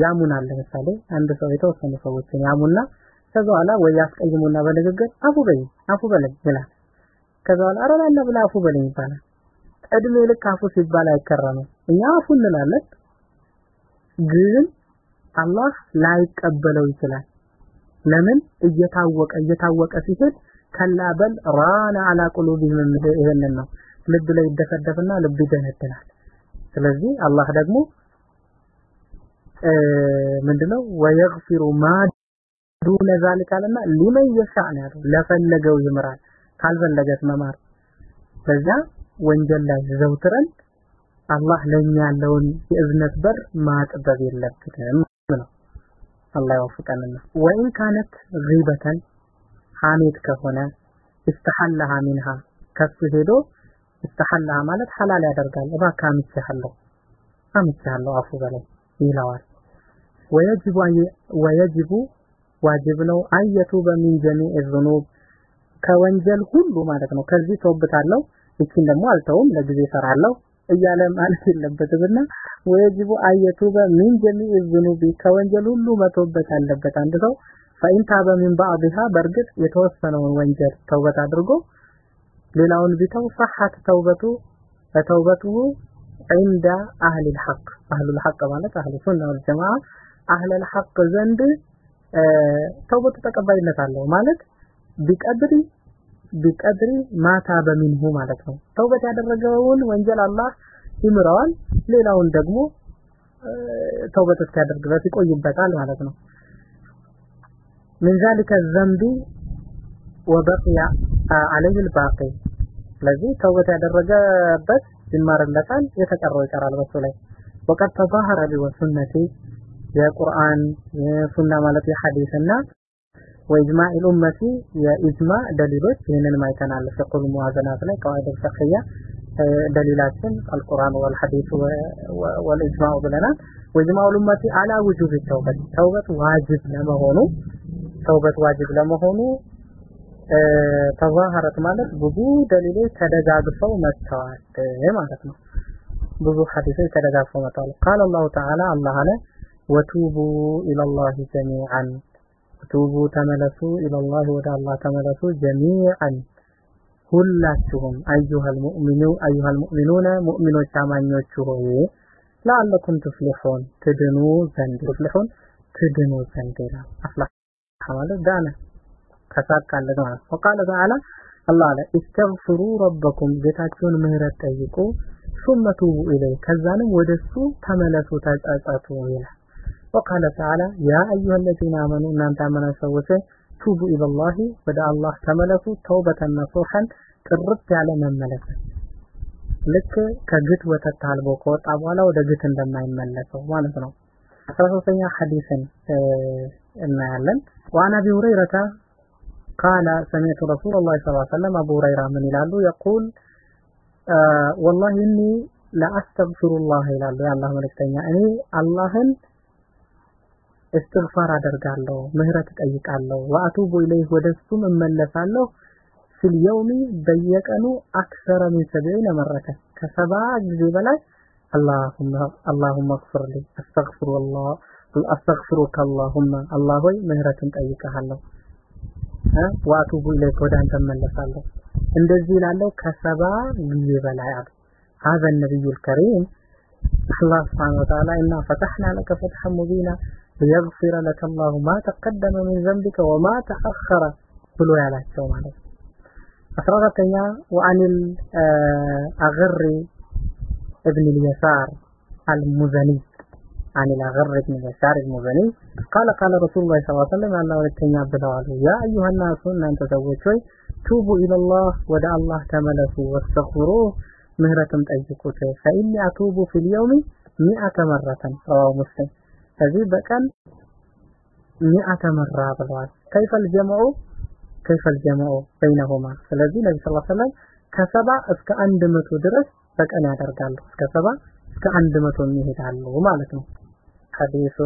ያሙናል ለምሳሌ አንድ ሰው የተወሰኑ ሰዎችን ያሙና ከዛ በኋላ ወይ ያስቀይሙና በንግግር አፉ በይ አፉ በለኝ ይላል። ከዛ በኋላ አረላና ብላ አፉ በለኝ ይባላል። እድሜ ልክ አፉ ሲባል አይከረምም። እኛ አፉ እንላለን ግን አላህ ላይቀበለው ይችላል። ለምን? እየታወቀ እየታወቀ ሲሄድ ከላ በል ራና አላ ቁሉቢህም ይሄንን ነው። ልብ ላይ ይደፈደፍና ልብ ይደነድናል። ስለዚህ አላህ ደግሞ ምንድነው? ወየግፊሩ ማ ዱነ ለና ሊመን የሻእ ነው ያለው። ለፈለገው ይምራል ካልፈለገስ መማር በዛ ወንጀል ላይ ዘውትረን አላህ ለኛ ያለውን የእዝነት በር ማጥበብ የለብንም ነው። አላህ ይወፍቀንና ወይን ካነት ሪበተን ሐሜት ከሆነ እስተሐለሃ ሚንሃ ከፍ ሄዶ እስተሐለሃ ማለት ሐላል ያደርጋል። እባክህ አምቼሃለሁ አምቼሃለሁ አፉ በላይ ይለዋል። ወየጅቡ ወየጅቡ ዋጅብ ነው። አየቱ በሚን ጀሚዕ ዝኑብ ከወንጀል ሁሉ ማለት ነው። ከዚህ ተውብታለሁ ይቺን ደግሞ አልተውም ለጊዜ እሰራለሁ። እያለ ማለት የለበትምና ወይጅቡ አየቱበ ሚን ጀሚዕ الذنوب ከወንጀል ሁሉ መተውበት አለበት አንድ ሰው ፈኢን ታበ ሚን ባዕድሃ በእርግጥ የተወሰነውን ወንጀል ተውበት አድርጎ ሌላውን ቢተው ሰሐት ተውበቱ ተውበቱ عند أهل الحق أهل الحق ማለት أهل السنة والجماعة أهل الحق ዘንድ ተውበቱ ተቀባይነት አለው ማለት ቢቀድሪ ቢቀድሪ ማታ በሚንሁ ማለት ነው ተውበት ያደረገውን ወንጀል አላህ ይምረዋል ሌላውን ደግሞ ተውበት እስኪያደርግ ድረስ ይቆይበታል ማለት ነው من ذلك الذنب وبقي عليه الباقي ስለዚህ ተውበት ያደረገበት ይማርለታል የተቀረው ይቀራል በሱ ላይ وقد تظاهر بوسنة የቁርአን የሱና ማለት የሐዲስና وإجماع الأمة في إجماع دليلات هنا ما كان على شقول الموازنات لا قواعد الفقهية آه، دليلات القرآن والحديث والإجماع بلنا. وإجماع الأمة على وجوب التوبة. التوبة واجب لما هونو التوبة واجب لما هونو آه، تظاهرت مالك بدو دليل تدجاج فوم التوات ما عرفنا بدو حديث تدجاج فوم قال الله تعالى الله عليه وتوبوا إلى الله جميعا. ቱቡ ተመለሱ ኢለላህ ወደ አላህ ተመለሱ ጀሚዓን ሁላችሁም አዩሃል ሙእሚኑ አዩሃል ሙእሚኑነ ሙእሚኖች አማኞች ሆይ ለአለኩም ትፍሊሑን ትድኑ ዘንድ ትፍሊሑን ትድኑ ዘንድ ይላል። አፍላህ ማለት ዳነ ከሳካለት ማለት ወቃለ ተዓላ አላህ አለ ኢስተግፍሩ ረበኩም ጌታችሁን ምህረት ጠይቁ ሱመ ቱቡ ኢለይህ ከዛንም ወደሱ ተመለሱ ተጸጸቱ ይላል። ወቃለ ተዓላ ያ አዩሀ ለዚነ አመኑ እናንተ አመና ሰዎች ቱቡ ኢለላሂ ወደ አላህ ተመለሱ ተውበተን ነሱሐን ጥርት ያለ መመለስ ልክ ከግት ወተት ታልቦ ከወጣ በኋላ ወደ ግት እንደማይመለሰው ማለት ነው። አስራ ሶስተኛ ሐዲስን እናያለን። وعن أبي هريرة قال سمعت رسول الله صلى الله عليه وسلم አቡ ሁረይራ ምን ይላሉ? يقول والله إني لأستغفر الله ይላሉ የአላህ መልእክተኛ እኔ አላህን እስትግፋር አደርጋለሁ ምህረት ጠይቃለሁ ወአቱቡ ኢለይህ ወደሱም እመለሳለሁ ፊል የውሚ በየቀኑ አክሰረ ሚን ሰብዒነ መረተ ከሰባ ጊዜ በላይ اللهم اللهم اغفر لي استغفر الله استغفرك اللهم الله ሆይ ምህረትን ጠይቀሃለሁ ወአቱቡ ኢለይክ ወደ አንተ እመለሳለሁ እንደዚህ ይላለሁ ከሰባ ጊዜ በላይ አሉ هذا النبي الكريم الله سبحانه وتعالى إنا فتحنا لك فتحا مبينا ليغفر لك الله ما تقدم من ذنبك وما تأخر ብሎ ያላቸው ማለት ነው 14ኛ وعن الأغر ابن اليسار المزني عن الأغر ابن اليسار المزني قال قال رسول الله صلى الله عليه وسلم أنه لكتنيا بلوال يا أيها الناس أنت تزوجوا توبوا إلى الله ودع الله تملسوا واستغفروه مهرة ጠይቁት فإني أتوب في اليوم مئة مرة رواه مسلم ከዚህ በቀን ሚአተ መራ ብለዋል كيف الجمع كيف الجمع بينهما ስለዚህ ነብዩ ሰለላሁ ዐለይሂ ወሰለም ከሰባ እስከ አንድ መቶ ድረስ በቀን ያደርጋሉ እስከ ሰባ እስከ አንድ መቶ ይሄዳሉ ማለት ነው ሐዲሱ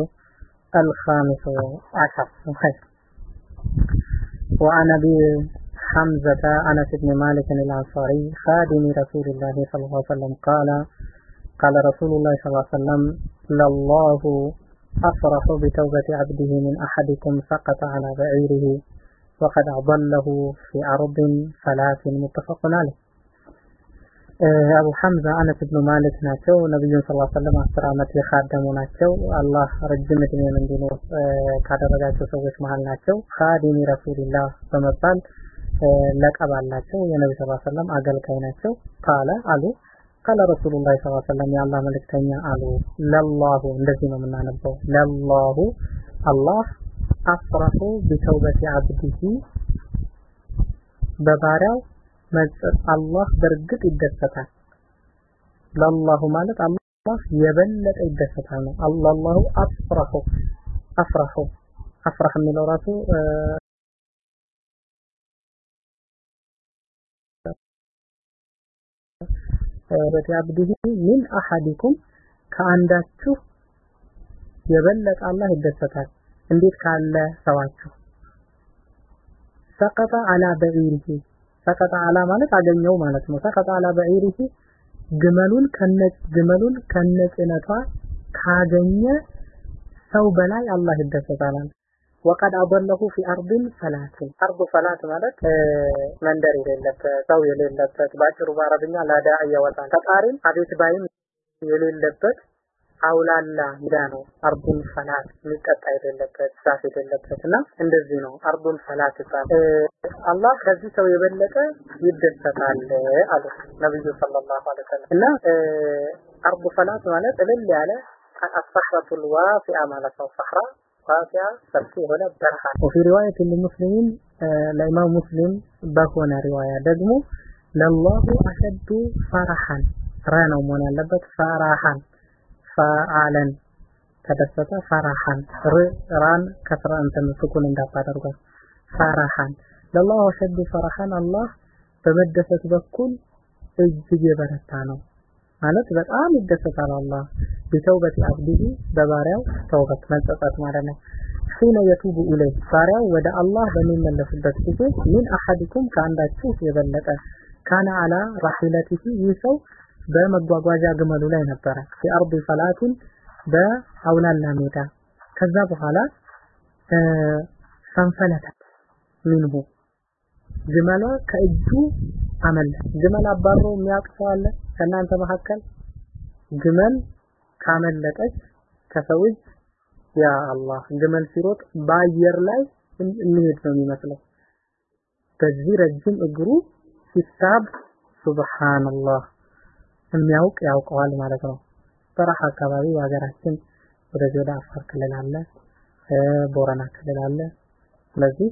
الخامس عشر خير وعن ابي حمزة أنس بن مالك الأنصاري خادم رسول الله صلى الله عليه وسلم قال قال رسول الله صلى الله عليه وسلم لله أفرح بتوبة عبده من أحدكم سقط على بعيره وقد أضله في أرض ثلاث متفق عليه አቡ ሐምዛ አነስ ብኑ ማሊክ ናቸው ነብዩን ሰለላሁ ዐለይሂ ወሰለም አስር ዓመት የካደሙ ናቸው አላህ ረጅም እድሜን እንዲኖር ካደረጋቸው ሰዎች መሃል ናቸው ኻዲሚ ረሱልላህ በመባል ለቀብ አላቸው የነቢ ሰለላሁ ዐለይሂ ወሰለም አገልጋይ ናቸው ካለ አሉ ካለ ረሱሉላህ ሰለላሁ ዐለይሂ ወሰለም የአላህ መልእክተኛ አሉ ለላሁ እንደዚህ ነው የምናነበው። ለላሁ አላህ አፍረሁ ቢተውበቲ አብዲሂ በባሪያው መጸጥ አላህ በእርግጥ ይደሰታል። ለአላሁ ማለት አላህ የበለጠ ይደሰታል ነው። አላሁ አፍረሁ አፍረሁ አፍረህ የሚለው ራሱ በቲአብዲህ ሚን አሐዲኩም ከአንዳችሁ የበለጠ አላህ ይደሰታል። እንዴት ካለ ሰዋችሁ ሰቀጠ አላ በዒሪሂ ሰቀጠ አላ ማለት አገኘው ማለት ነው። ሰቀጠ አላ በዒሪሂ ግመሉን ከነ ግመሉን ከነጭነቷ ካገኘ ሰው በላይ አላህ ይደሰታል ወቀድ አበለሁ ፊ አርድን ፈላት አርዱ ፈላት ማለት መንደር የሌለበት ሰው የሌለበት ባጭሩ በአረብኛ ላዳ እያወጣል ፈጣሪም አቤት ባይም የሌለበት አውላላ ሜዳ ነው። አርዱን ፈላት የሚጠጣ የሌለበት ዛፍ የሌለበት እና እንደዚህ ነው። አርዱን ፈላት ይባላል። አላህ ከዚህ ሰው የበለጠ ይደሰታል አሉ ነብዩ ሰለላሁ ዐለይሂ ወሰለም እና አርዱ ፈላት ማለት እልል ያለ አስፈሕረቱል ዋሲአ ማለት ነው። ሰሕራ ዋሲአ ሰፊ የሆነ በረሃ ወፊ ሪዋየት ለሙስሊሚን ለኢማም ሙስሊም በሆነ ሪዋያ ደግሞ ለላሁ አሸዱ ፈረሐን ረ ነው መሆን ያለበት ፈራሐን ፈአለን ተደሰተ ፈራሐን ራን ከስራ እንትን ስኩን እንዳታደርጓል ፈራሐን ለላሁ አሸዱ ፈራሐን አላህ በመደሰት በኩል እጅግ የበረታ ነው ማለት በጣም ይደሰታል አላህ። ቢተውበት አብዲhi በባሪያው ተውበት መጸጸት ማለት ነው። ሒነ የቱቡ ኢለይ ባሪያው ወደ አላህ በሚመለስበት ጊዜ ምን አሐዲኩም ከአንዳችሁ የበለጠ ካነ አላ ራሒለቲሂ ይህ ሰው በመጓጓዣ ግመሉ ላይ ነበረ። የአርዱ ፈላቲን በአውላላ ሜዳ። ከዛ በኋላ ፈንፈለተት ሚንሁ ግመሏ ከእጁ አመለ ግመል አባሮ የሚያውቅ ሰው አለ? ከእናንተ መካከል? ግመል ካመለጠች ከሰው እጅ ያ አላህ ግመል ሲሮጥ በአየር ላይ የሚሄድ ነው የሚመስለው። በዚህ ረጅም እግሩ ሲሳብ ሱብሃንአላህ የሚያውቅ ያውቀዋል ማለት ነው። በረሃ አካባቢ በሀገራችን ወደዚህ ወደ አፋር ክልል አለ ቦረና ክልል አለ። ስለዚህ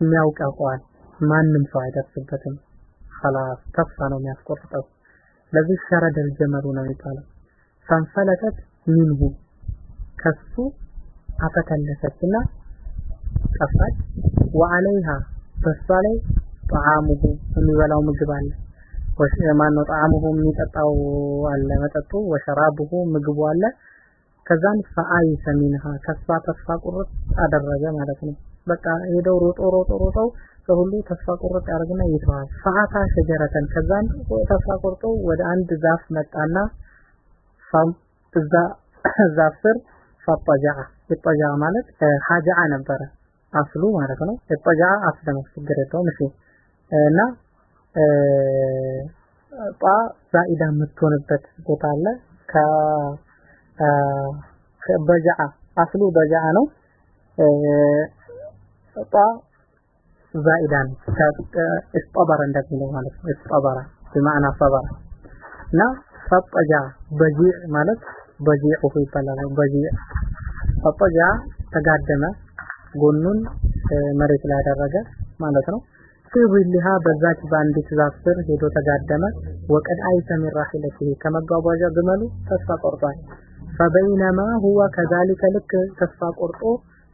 የሚያውቅ ያውቀዋል። ማንም ሰው አይደርስበትም ከላስ ተስፋ ነው የሚያስቆርጠው። ለዚህ ሸረደል ጀመሩ ነው የሚባለው። ፈንፈለተት ምንሁ ከሱ አፈተለሰችና ጠፋች። ወአለይሃ በሷ ላይ ጣዓሙሁ የሚበላው ምግብ አለ። ማን ነው ጣዓሙሁ የሚጠጣው አለ መጠጡ፣ ወሸራቡሁ ምግቡ አለ። ከዛን ፈአይሰ ሚንሃ ከሷ ተስፋ ቁርጥ አደረገ ማለት ነው። በቃ ሄደው ሮጦ ሮጦ ሮጠው ከሁሉ ተስፋ ቁርጥ ያደርግና ይተዋል። ፈአታ ሸጀረተን። ከዛን ተስፋ ቆርጦ ወደ አንድ ዛፍ መጣና እዛ ዛፍ ስር ፈጠጃ ይጠጃ ማለት ሀጃአ ነበረ። አስሉ ማለት ነው። ይጠጃ አስለ ነው ችግር እና ጣ ዛኢዳ የምትሆንበት ቦታ አለ። ከ በጃአ። አስሉ በጃአ ነው። ጣ ዛኢዳ ነው እስጠበረ እንደሚለው ማለት ነው። እስጠበረ በማዕና ሰበረ እና ፈጠጃ በጂዕ ማለት በጂዑ ይባላል። በጂዕ ፈጠጃ ተጋደመ ጎኑን መሬት ላይ ያደረገ ማለት ነው። ፊዚልሃ በዛች በአንዲት ዛፍ ስር ሄዶ ተጋደመ። ወቀድ አይሰ ሚን ከመጓጓዣ ግመሉ ተስፋ ቆርጧል። ፈበይነማ ሁወ ከዛሊከ ልክ ተስፋ ቆርጦ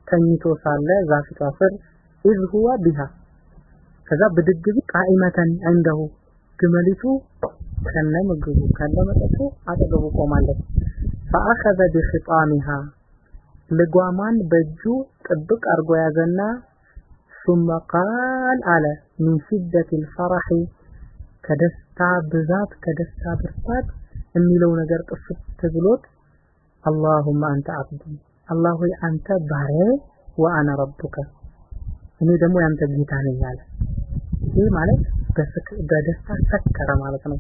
ተኝቶ ሳለ ዛፊቷ ስር ኢዝ ሁወ ቢሃ ከዛ ብድግ ቃኢመተን እንደሁ ግመሊቱ ከነ ምግቡ ከነ መጠጡ አጠገቡ ቆማለች ፈአኸዘ ቢኺጣሚሃ ልጓሟን በእጁ ጥብቅ አርጎ ያዘና ثم قال አለ من شدة الفرح ከደስታ ብዛት ከደስታ ብርታት የሚለው ነገር ጥፍት ብሎት اللهم አንተ አብዲ አላህ ሆይ አንተ ባሪያዬ ወአና ረቡከ እኔ ደግሞ ያንተ ጌታ ነኝ አለ። ይሄ ማለት በደስታ ሰከረ ማለት ነው።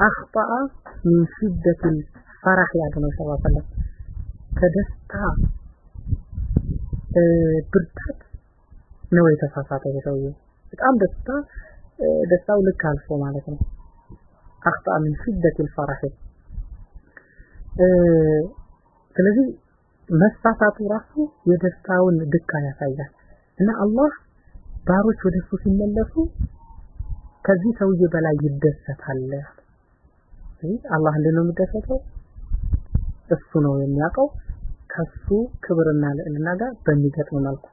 አኽጣአ ሚን ሽደቲል ፈራህ ያለ ነው ከደስታ ብርታት ነው የተሳሳተ ሰውዬ በጣም ደስታ ደስታው ልክ አልፎ ማለት ነው። አኽጣአ ሚን ሽደቲል ፈራህ ስለዚህ መሳሳቱ ራሱ የደስታውን ድካ ያሳያል። እና አላህ ባሮች ወደ እሱ ሲመለሱ ከዚህ ሰውዬ በላይ ይደሰታል። አላህ እንደሆነ የሚደሰተው? እሱ ነው የሚያውቀው። ከሱ ክብርና ልዕልና ጋር በሚገጥም መልኩ።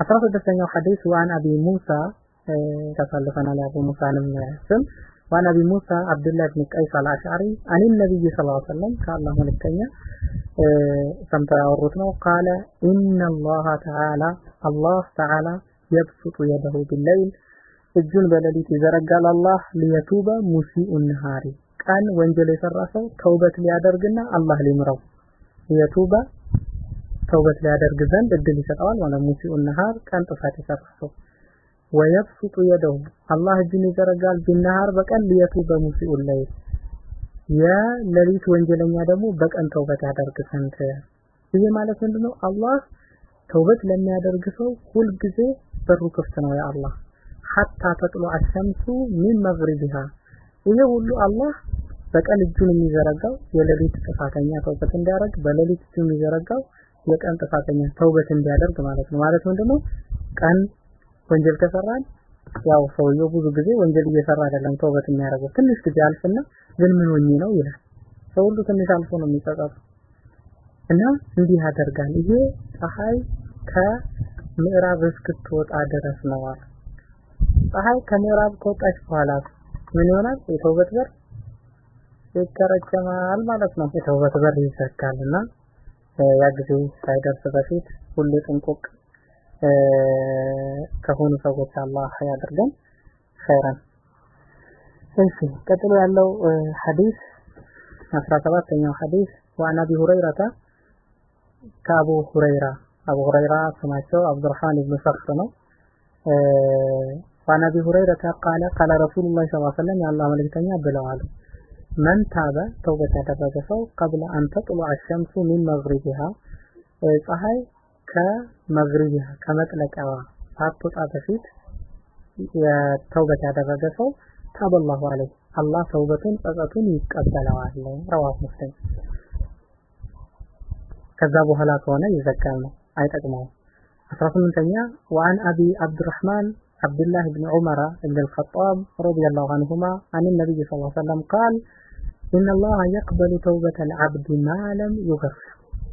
አስራ ስድስተኛው ሐዲስ ወአን አቢ ሙሳ ተሳልፈናል። የአቡ ሙሳንም ስም وعن ابي موسى عبد الله بن قيس الاشعري عن النبي صلى الله عليه وسلم كالله መልእክተኛ ሰምተው ያወሩት ነው قال ان الله تعالى الله تعالى يبسط يده بالليل እጁን በሌሊት ይዘረጋል አላህ ሊየቱበ ሙሲኡ ነሃሪ ቀን ወንጀል የሰራ ሰው ተውበት ሊያደርግና አላህ ሊምረው ሊየቱበ ተውበት ሊያደርግ ዘንድ እድል ይሰጠዋል ማለት ሙሲኡ ነሃር ቀን ጥፋት የሰራ ሰው ወየብሱጡ የደው አላህ እጁን ይዘረጋል። ቢነሃር በቀን ሊየቱበ ሙሲኡ ለይል የሌሊት ወንጀለኛ ደግሞ በቀን ተውበት ያደርግ ዘንድ። ይሄ ማለት ምንድነው? አላህ ተውበት ለሚያደርግ ሰው ሁልጊዜ በሩ ክፍት ነው የአላህ ሐታ ተጥሎ አሸምሱ ሚን መግሪቢሃ። ይሄ ሁሉ አላህ በቀን እጁን የሚዘረጋው የሌሊት ጥፋተኛ ተውበት እንዲያደርግ በሌሊት እጁን የሚዘረጋው የቀን ጥፋተኛ ተውበት እንዲያደርግ ማለት ነው። ማለት ምንድነው? ቀን ወንጀል ከሰራን ያው ሰውየው ብዙ ጊዜ ወንጀል እየሰራ አይደለም ተውበት የሚያደርገው ትንሽ ጊዜ አልፍና ግን ምን ሆኜ ነው ይላል። ሰው ሁሉ ትንሽ አልፎ ነው የሚጸጸቱ እና እንዲህ ያደርጋል። ይሄ ፀሐይ ከምዕራብ እስክትወጣ ድረስ ነው አለ። ፀሐይ ከምዕራብ ከወጣች በኋላ ምን ይሆናል? የተውበት በር ይከረከማል ማለት ነው። የተውበት በር ይዘጋልና ያ ጊዜ ሳይደርስ በፊት ሁሌ ጥንቁቅ ከሆኑ ሰዎች አላህ ያደርገን ኸይረን እሺ ቀጥሎ ያለው ሐዲስ 17ኛው ሐዲስ وعن ابي هريره ከአቡ ሁረይራ አቡ ሁረይራ ስማቸው አብዱርሃን ኢብኑ ሰኽር ነው وعن ابي هريره قال قال رسول الله صلى الله عليه وسلم ያላህ መልእክተኛ ብለዋል من تاب ተውበት ያደረገ ሰው قبل ان تطلع الشمس من مغربها ፀሐይ ከመግሪቢያ ከመጥለቂያዋ ሳትወጣ በፊት የተውበት ያደረገ ሰው ታበላሁ አለይ አላህ ተውበቱን ጸጸቱን ይቀበለዋል ረዋህ ሙስሊም ከዛ በኋላ ከሆነ ይዘጋል ነው አይጠቅመውም 18ኛ وعن ابي عبد الرحمن عبد الله بن عمر بن الخطاب رضي الله عنهما عن النبي صلى الله عليه وسلم قال إن الله يقبل توبة العبد ما لم يغفر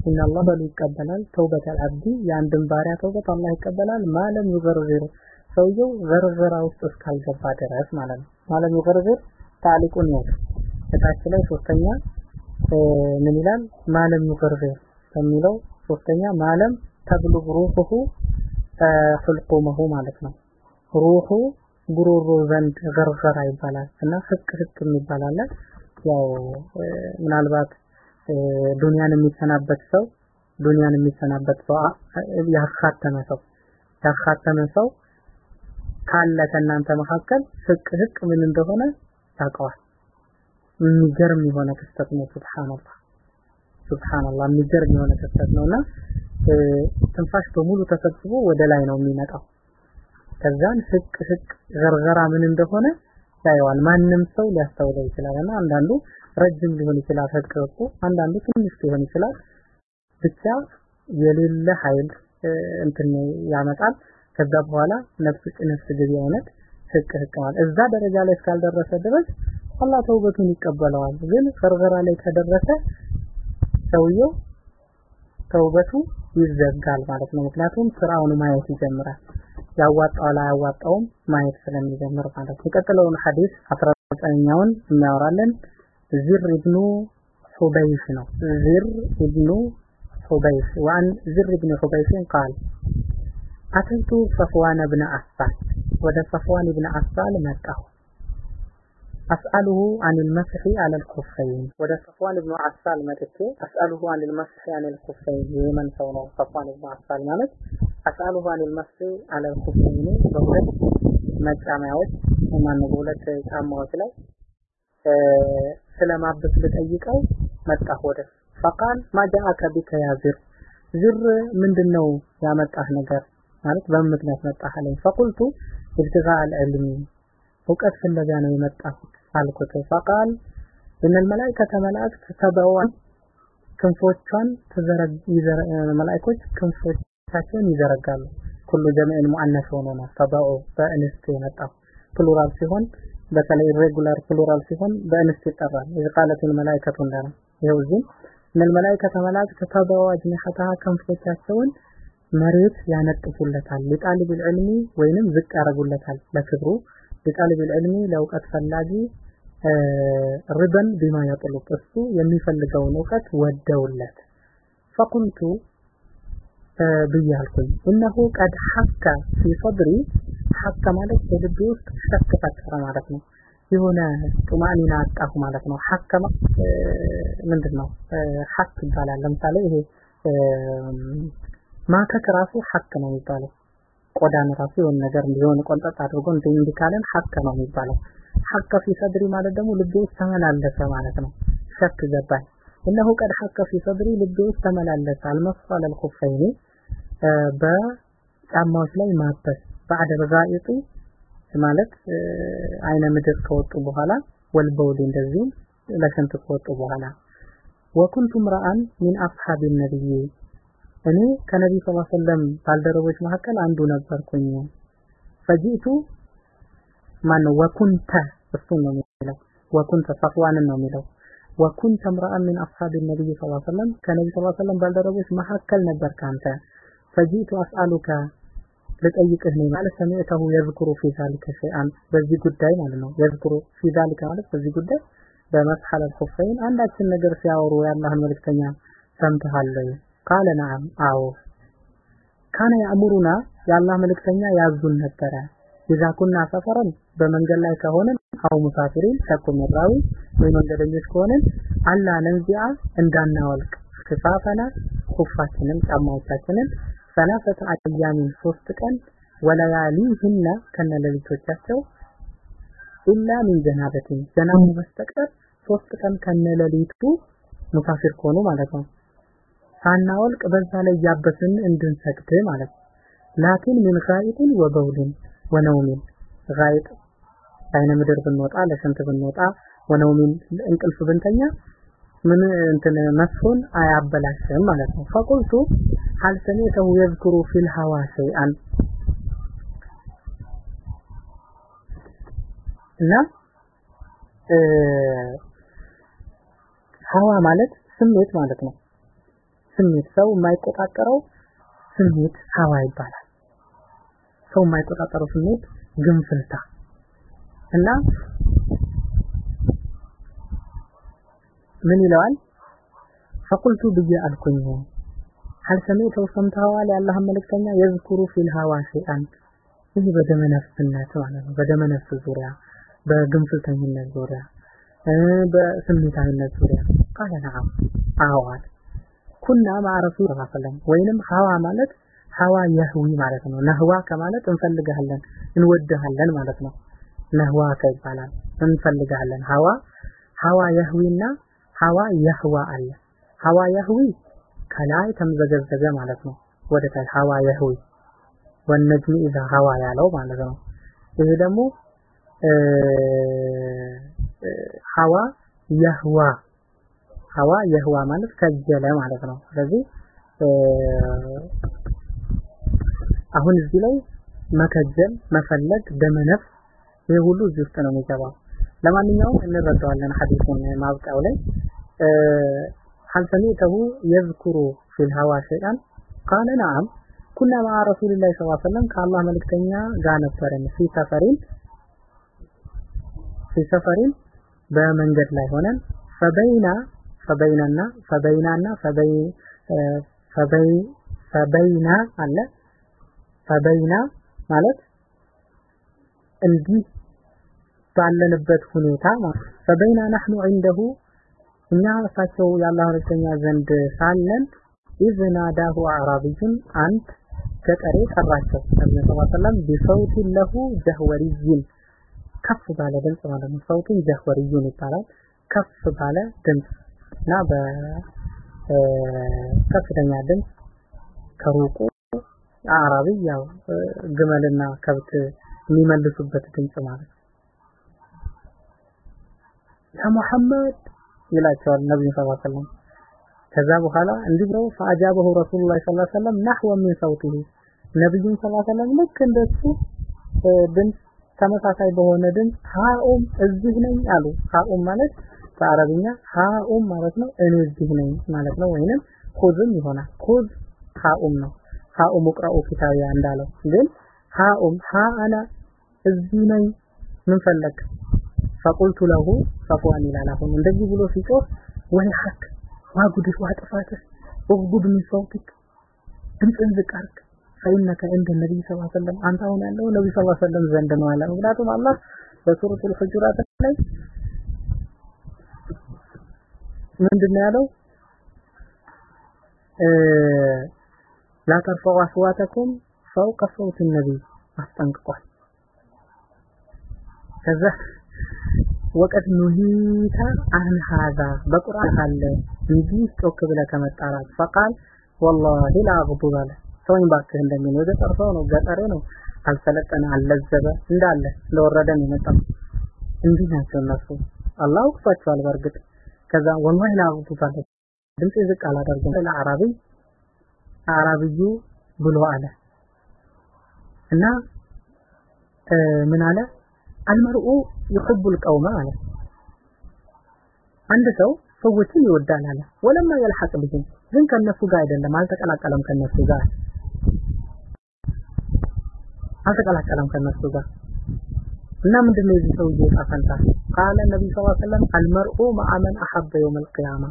ቢልመዕሩፊና አላህ በሉ ይቀበላል። ተውበተል አብዲ የአንድን ባሪያ ተውበት አላህ ይቀበላል። ማለም ይገርዝር ሰውየው ገርዘራ ውስጥ እስካልገባ ድረስ ማለት ነው። ማለም ይገርዝር ታሊቁን ነው። እታች ላይ ሶስተኛ ምን ይላል? ማለም ይገርዝር በሚለው ሶስተኛ ማለም ተብሉግ ሩሁሁ ሁልቁመሁ ማለት ነው። ሩሁ ጉሮሮ ዘንድ ገርዘራ ይባላል እና ህቅ ህቅ የሚባል አለ። ያው ምናልባት ዱንያን የሚሰናበት ሰው ዱንያን የሚሰናበት ሰው ያካተመ ሰው ያካተመ ሰው ካለ ከእናንተ መካከል ህቅ ህቅ ምን እንደሆነ ያውቀዋል። የሚገርም የሆነ ክስተት ነው። ሱብሃንአላህ ሱብሃንአላህ የሚገርም የሆነ ክስተት ነውና ትንፋሽ በሙሉ ተሰብስቦ ወደ ላይ ነው የሚመጣው። ከዛን ህቅ ህቅ ገርገራ ምን እንደሆነ ያየዋል። ማንም ሰው ሊያስተውለው ይችላል። እና አንዳንዱ ረጅም ሊሆን ይችላል ህቅ ህቁ አንዳንዱ ትንሽ ሊሆን ይችላል። ብቻ የሌለ ኃይል እንትን ያመጣል። ከዛ በኋላ ነፍስ ነፍስ ግቢ አይነት ህቅ ህቅ ማለት። እዛ ደረጃ ላይ እስካልደረሰ ድረስ አላህ ተውበቱን ይቀበለዋል። ግን ገርገራ ላይ ከደረሰ ሰውየው ተውበቱ ይዘጋል ማለት ነው። ምክንያቱም ስራውን ማየት ይጀምራል። ያዋጣው ላይ ያዋጣውም ማየት ስለሚጀምር ማለት ነው። የቀጥለውን ሐዲስ 19ኛውን እናወራለን ዝር ኢብኑ ሑበይሽ ነው። ዝር ኢብኑ ሑበይሽ وعن زر بن حبيش قال أتيت صفوان بن عسال ወደ ሰፍዋን ብነ አሳል መጣሁ። أسأله عن المسح على الخفين። ወደ ሰፍዋን ብኑ አሳል መጥቼ أسأله عن المسح على الخفين የየመን ሰው ነው ሰፍዋን ብኑ አሳል ማለት። أسأله عن المسح على الخفين በሁለት መጫሚያዎች ማነው? በሁለት ጫማዎች ላይ ስለማብስ ልጠይቀው መጣህ ወደ ፈቃል ማጃአከ ቢከ ዝር? ዝር ምንድነው ያመጣህ ነገር? ማለት በምን ምክንያት መጣህ አለኝ። ፈቁልቱ ኢብትጋል ዕልሚ እውቀት ፍለጋ ነው የመጣሁት አልኩት። ፈቃል እነል መላእከተ መላእክት ተበዋን ክንፎቿን መላእኮች ክንፎቻቸውን ይዘረጋሉ። ኩሉ ጀምዕን ሙአነስ ሆኖ ነው ተበዑ በእንስት የመጣው. ፕሉራል ሲሆን በተለይ ኢሬጉላር ፕሉራል ሲሆን በእንስት ይጠራል። ኢዝ ቃለቱል መላኢከቱ እንዳለ ይኸው እዚህ እነል መላኢከተ መላእክት ተበው አጅኒሐተሃ ክንፎቻቸውን መሬት ያነጥፉለታል። ሊጣሊብ ልዕልሚ ወይንም ዝቅ ያደርጉለታል ለክብሩ። ሊጣሊብ ልዕልሚ ለእውቀት ፈላጊ ርበን ቢማ ያጥሉብ እሱ የሚፈልገውን እውቀት ወደውለት። ፈቁልቱ ብያልኩኝ እነሆ ቀድ ሐከ ፊ ሰድሪ ሐከ ማለት በልቤ ውስጥ ሸክ ፈጠረ ማለት ነው። የሆነ ጡማኒና አጣሁ ማለት ነው። ሐከ ምንድን ነው ሐክ ይባላል። ለምሳሌ ይሄ ማከክ ራሱ ሐክ ነው የሚባለው። ቆዳን ራሱ የሆነ ነገር እንዲሆን ቆንጠጥ አድርጎ እንዲህ እንዲህ ካለን ሐክ ነው የሚባለው። ሐከ ፊ ሰድሪ ማለት ደግሞ ልቤ ውስጥ ተመላለሰ ማለት ነው። ሸክ ገባኝ። እነሆ ቀድ ሐከ ፊ ሰድሪ ልቤ ውስጥ ተመላለሰ። አልመስፋል አልኹፈይኒ በጫማዎች ላይ ማበስ ባዕደ ረጋኢጢ ማለት አይነ ምድር ከወጡ በኋላ ወልበውል እንደዚሁ ለሽንት ከወጡ በኋላ። ወኩንቱ ምራአን ሚን አስሐቢ ነብይ እኔ ከነቢይ ሰለላሁ ዐለይሂ ባልደረቦች መካከል አንዱ ነበርኩኝ። ፈጂቱ ማን ወኩንተ እሱ ነው የሚለው። ወኩንተ ሰፍዋንን ነው የሚለው። ወኩንተ ምራአን ነብይ ሰለላሁ ዐለይሂ ወሰለም። ከነቢይ ሰለላሁ ዐለይሂ ወሰለም ባልደረቦች መካከል ነበር ካንተ ፈጂቱ አስአሉከ ልጠይቅህ ነው ማለት ሰሚዕተሁ የዝኩሩ ፊ ዛሊከ ሸይአን ጉዳይ ማለት ነው። የዝኩሩ ፊ ዛሊከ ማለት በዚህ ጉዳይ በመስሐል አልኹፈይን አንዳችን ነገር ሲያወሩ የአላህን መልእክተኛ ሰምተሃል ቃለ ነዓም አዎ። ካነ ያእሙሩና መልእክተኛ ያዙን ነበረ። ኢዛ ኩና ሰፈረን በመንገድ ላይ ከሆንን አው ሙሳፊሪን ሸኩ ምራዊ ወይ መንገደኞች ከሆንን አላ ነንዚአ እንዳናወልቅ ክፋፈና ኩፋችንን ጫማዎቻችንን ሰላሰተ አያሚን ሶስት ቀን ወለያሊህነ ከነሌሊቶቻቸው ኢላ ሚን ጀናበቲን። ጀናቡ በስተቀር ሶስት ቀን ከነሌሊቱ ሙሳፊር ከሆኑ ማለት ነው። ሳናወልቅ በዛ ላይ ያበስን እንድንሰግድ ማለት ነው። ላኪን ምን ጋኢጥን ወበውልን ወነውሚን። ጋኢጥ አይነ ምድር ብንወጣ ለሽንት ብንወጣ ወነውሚን እንቅልፍ ብንተኛ ምን እንትን መስሆን አያበላሽም ማለት ነው ፈቁልቱ هل سمعته يذكر في الهوى شيئا እና ሀዋ ማለት ስሜት ማለት ነው ስሜት ሰው የማይቆጣጠረው ስሜት ሀዋ ይባላል ሰው የማይቆጣጠረው ስሜት ግንፍልታ እና ምን ይለዋል? ፈቁልቱ ብዬ አልኩኝ ሀል ሰሜተው ሰምተኸዋል? የአላህ መልእክተኛ የዝኩሩ ፊል ሀዋ ሸይአን። ይህ በደመ ነፍስነት ነው በደመ ዙሪያ በግንፍልተኝነት ዙሪያ በስሜታዊነት ዙሪያ። ቃለ ነዓም አዋል። ኩና ማዕረሱ ሰለም ወይንም ሀዋ ማለት ሀዋ የህዊ ማለት ነው። ነህዋ ከማለት እንፈልግሃለን እንወድሃለን ማለት ነው። ነህዋ ከይባላል እንፈልግሃለን። ሀዋ ሀዋ የህዊና ሀዋ የህዋ አለ። ሀዋ የህዊ ከላይ ተምዘገዘገ ማለት ነው። ወደ ታች ሀዋ የህዊ ወነጅሚ ኢዛ ሀዋ ያለው ማለት ነው። ይሄ ደግሞ ሀዋ የህዋ ሀዋ የህዋ ማለት ከጀለ ማለት ነው። ስለዚህ አሁን እዚህ ላይ መከጀል መፈለግ ደመነፍ ይሄ ሁሉ እዚህ ውስጥ ነው የሚገባው። ለማንኛውም እንረዳዋለን ሐዲሱን ማብቂያው ላይ هل سمعته يذكر في الهوى شيئا؟ قال نعم. ኩና ማዓ ረሱልላሂ ሰለላሁ ዐለይሂ ወሰለም ከአላህ መልእክተኛ ጋር ነበርን ፊ ሰፈሪን ፊ ሰፈሪን በመንገድ ላይ ሆነን ፈበይና ፈበይናና ፈበይናና ፈበይ ፈበይ ፈበይና አለ ፈበይና ማለት እንዲህ ባለንበት ሁኔታ ፈበይና ናህኑ ዐንደሁ እኛ እሳቸው የአላህ መልእክተኛ ዘንድ ሳለን إذ ناداه أعرابي አንድ ገጠሬ ጠራቸው። ነብዩ صلى الله عليه وسلم له جهوري ከፍ ባለ ድምጽ ማለት ነው። صوت جهوري ይባላል። ከፍ ባለ ድምጽ እና በከፍተኛ ድምጽ ከሩቁ أعرابي ያው ግመልና ከብት የሚመልሱበት ድምጽ ማለት ነው። ያ ሙሐመድ ይላቸዋል ነብዩ ሰለላሁ ከዛ በኋላ እንዲህ ብለው ፈአጃበሁ ረሱሉላህ ሰለላሁ ዐለይሂ ወሰለም ነህወ ሚን ሰውቲሂ ነብዩን ሰለላሁ ልክ እንደሱ ድምፅ ተመሳሳይ በሆነ ድምፅ ሃኡም እዚህ ነኝ አሉ። ሃኡም ማለት በአረብኛ ሃኡም ማለት ነው እኔ እዚህ ነኝ ማለት ነው። ወይንም ኩዝም ይሆናል። ኩዝ ሃኡም ነው። ሃኡም ቅራኡ ኪታቢያ እንዳለው ግን ሃኡም ሃ እዚህ ነኝ ምን ፈለግ ፈቁልቱ ለሁ ሰፍዋን ይላል። አሁን እንደዚህ ብሎ ሲጮህ ወይ ሐቅ ዋጉድህ ዋጥፋትህ እጉድ ምን ሰውትክ ድምፅን ዝቅ አድርግ ፈኢነከ እንደ ነቢይ ሰለላሁ ዐለይሂ ወሰለም አንተ አሁን ያለው ነቢይ ሰለላሁ ዐለይሂ ወሰለም ዘንድ ነው አለ። ምክንያቱም አላህ በሱረቱል ሁጁራት ላይ ምንድን ነው ያለው? ላ ተርፈዑ አስዋተኩም ፈውቀ ሰውት ነቢይ አስጠንቅቋል። ከዛ ወቀት ኑሂታ አን ሀዛ በቁርአን አለ እንዲህ ጮክ ብለህ ከመጣራት። ፈቃል ወላሂ ላአግዱብ አለ ተወኝ ባክህ እንደሚል የገጠር ሰው ነው ገጠሬ ነው። አልሰለጠነ አልለዘበ እንዳለ እንደወረደ ነው የመጣው እንዲህ ናቸው እነሱ። አላህ አውቅቷቸዋል በእርግጥ። ከዛ ወላሂ አለ ድምፅ ዝቅ አላደርግም። ለአራቢ አራብዩ ብሎ አለ። እና ምን አለ አልመርኡ ይሁቡል ቀውመ አለ። አንድ ሰው ሰዎችን ይወዳል አለ። ወለማ የልሐቅ ቢህም ግን ከነሱ ጋር አይደለም አልተቀላቀለም ከነሱ ጋር። አልተቀላቀለም ከነሱ ጋር። እና ምንድነው የዚህ ሰውዬ ዕጣ ፈንታ? ቃለ ነብዩ ሰለላሁ ዐለይሂ ወሰለም አልመርኡ ማአመን አሐበ የውመል ቂያማ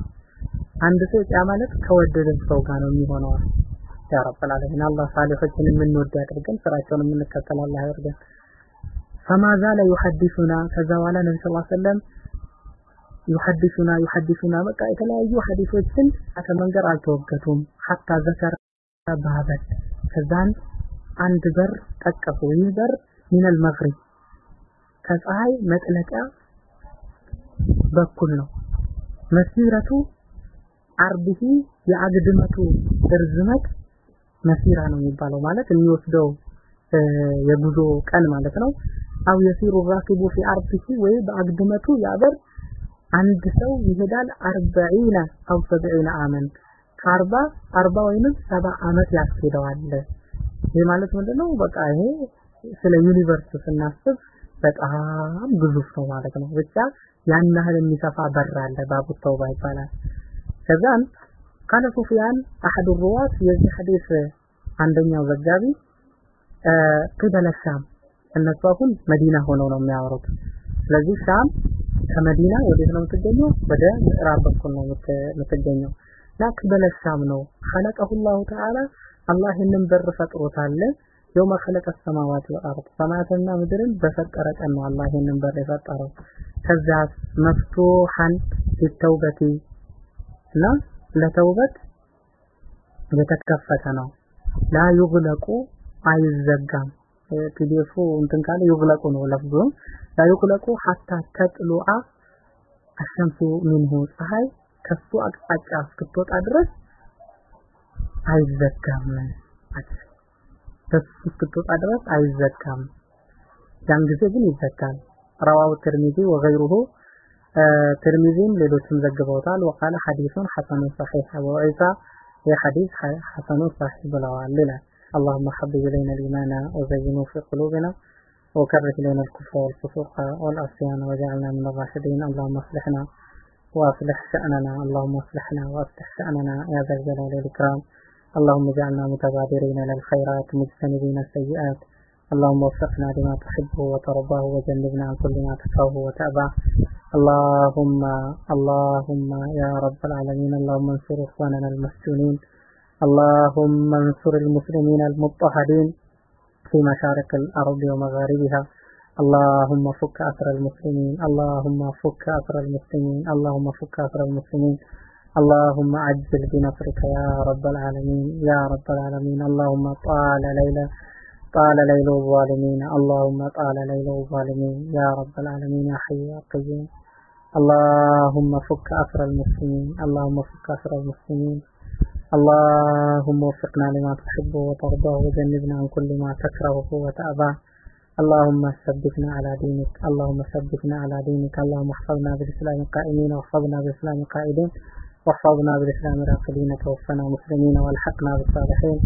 አንድ ሰው ቂያ ማለት ከወደደ ሰው ጋር ነው የሚሆነው። ያ ረብል ዓለሚን አላህ ሳሊሖችን የምንወድ ያድርገን ስራቸውን የምንከተል አላህ ያድርገን ፈማዛ ላይ ዩሐዲሱና ከዛ በኋላ ነቢ ዐለይሂ ወሰለም ዩሐዲሱና ዩሐዲሱና በቃ የተለያዩ ሐዲሶችን ከመንገር አልተወገቱም። ሐታ ዘከረ ባበል ከዛን አንድ በር ጠቀሱ። ይህ በር ሚነል መግሪብ ከፀሐይ መጥለቂያ በኩል ነው። መሲረቱ አርቢሂ የአግድመቱ እርዝመት መሲራ ነው የሚባለው ማለት የሚወስደው የጉዞ ቀን ማለት ነው አው የሲሩ ራኪቡ ፊ አርቢሂ ወይ በአግድመቱ ያበር አንድ ሰው ይሄዳል أربعين أو سبعين عاما። ከአርባ አርባ ወይንም ሰባ አመት ያስኬደዋል። ይህ ማለት ምንድነው? በቃ ይሄ ስለ universe ስናስብ በጣም ግዙፍ ነው ማለት ነው። ብቻ ያን ያህል የሚሰፋ በር አለ باب التوبة ይባላል። قال سفيان أحد الرواة የዚህ ሐዲስ አንደኛው ዘጋቢ ሻም እነሱ አሁን መዲና ሆነው ነው የሚያወሩት። ስለዚህ ሻም ከመዲና ወዴት ነው የምትገኘው? ወደ ምዕራብ በኩል ነው የምትገኘው። ላክበለ ሻም ነው ኸለቀሁ ላሁ ተዓላ አላህ ይህንን በር ፈጥሮታል። የውመ ኸለቀ ሰማዋት ወልአርድ ሰማያትና ምድርን በፈጠረ ቀን ነው አላህ ይህንን በር የፈጠረው። ከዛ መፍቱሐን ሊተውበቲ እና ለተውበት የተከፈተ ነው። ላ ዩግለቁ አይዘጋም ፒዲኤፉ እንትን ካለ ይغለቁ ነው ለፍዙ ላ ሐታ ተጥሉአ አሸምሱ ሚንሁ ፀሐይ ከሱ አቅጣጫ እስክትወጣ ድረስ አይዘጋም። ከሱ እስክትወጣ ድረስ አይዘጋም። ያን ጊዜ ግን ይዘጋል። ረዋው ትርሚዚ ወገይሩሁ። ትርሚዚም ሌሎችም ዘግበውታል። ወቃለ ሐዲሱን ሐሰኑን ሰሒህ አቡ ዒሳ። ሐሰኑን ሰሒህ ብለዋል ይላል اللهم حبب إلينا الإيمان وزينه في قلوبنا وكره إلينا الكفر والفسوق والعصيان وجعلنا من الراشدين. اللهم أصلحنا وأصلح شأننا. اللهم أصلحنا وأصلح شأننا. يا ذا الجلال والإكرام. اللهم اجعلنا متبادرين للخيرات مجتنبين السيئات. اللهم وفقنا لما تحبه وترضاه وجنبنا عن كل ما تكرهه وتأباه. اللهم اللهم يا رب العالمين. اللهم انصر إخواننا المسجونين. اللهم انصر المسلمين المضطهدين في مشارق الأرض ومغاربها. اللهم فك اسر المسلمين. اللهم فك اسر المسلمين. اللهم فك اسر المسلمين. اللهم عجل بنصرك يا رب العالمين. يا رب العالمين. اللهم طال ليلة طال ليل الظالمين. اللهم طال ليل الظالمين. يا رب العالمين يا حي يا قيوم. اللهم فك أسر المسلمين. اللهم فك أسر المسلمين. اللهم وفقنا لما تحب وترضاه وجنبنا عن كل ما تكرهه وتأباه اللهم ثبتنا على دينك. اللهم ثبتنا على دينك. اللهم احفظنا بالإسلام قائمين. واحفظنا بالإسلام قائدين. واحفظنا بالإسلام راقدين. توفنا مسلمين والحقنا بالصالحين.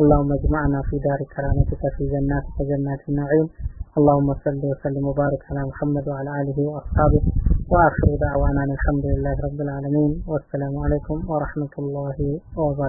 اللهم اجمعنا في دار كرامتك في جناتك جنات النعيم. اللهم صل وسلم وبارك على محمد وعلى آله وأصحابه. وآخر دعوانا الحمد لله رب العالمين. والسلام عليكم ورحمة الله وبركاته.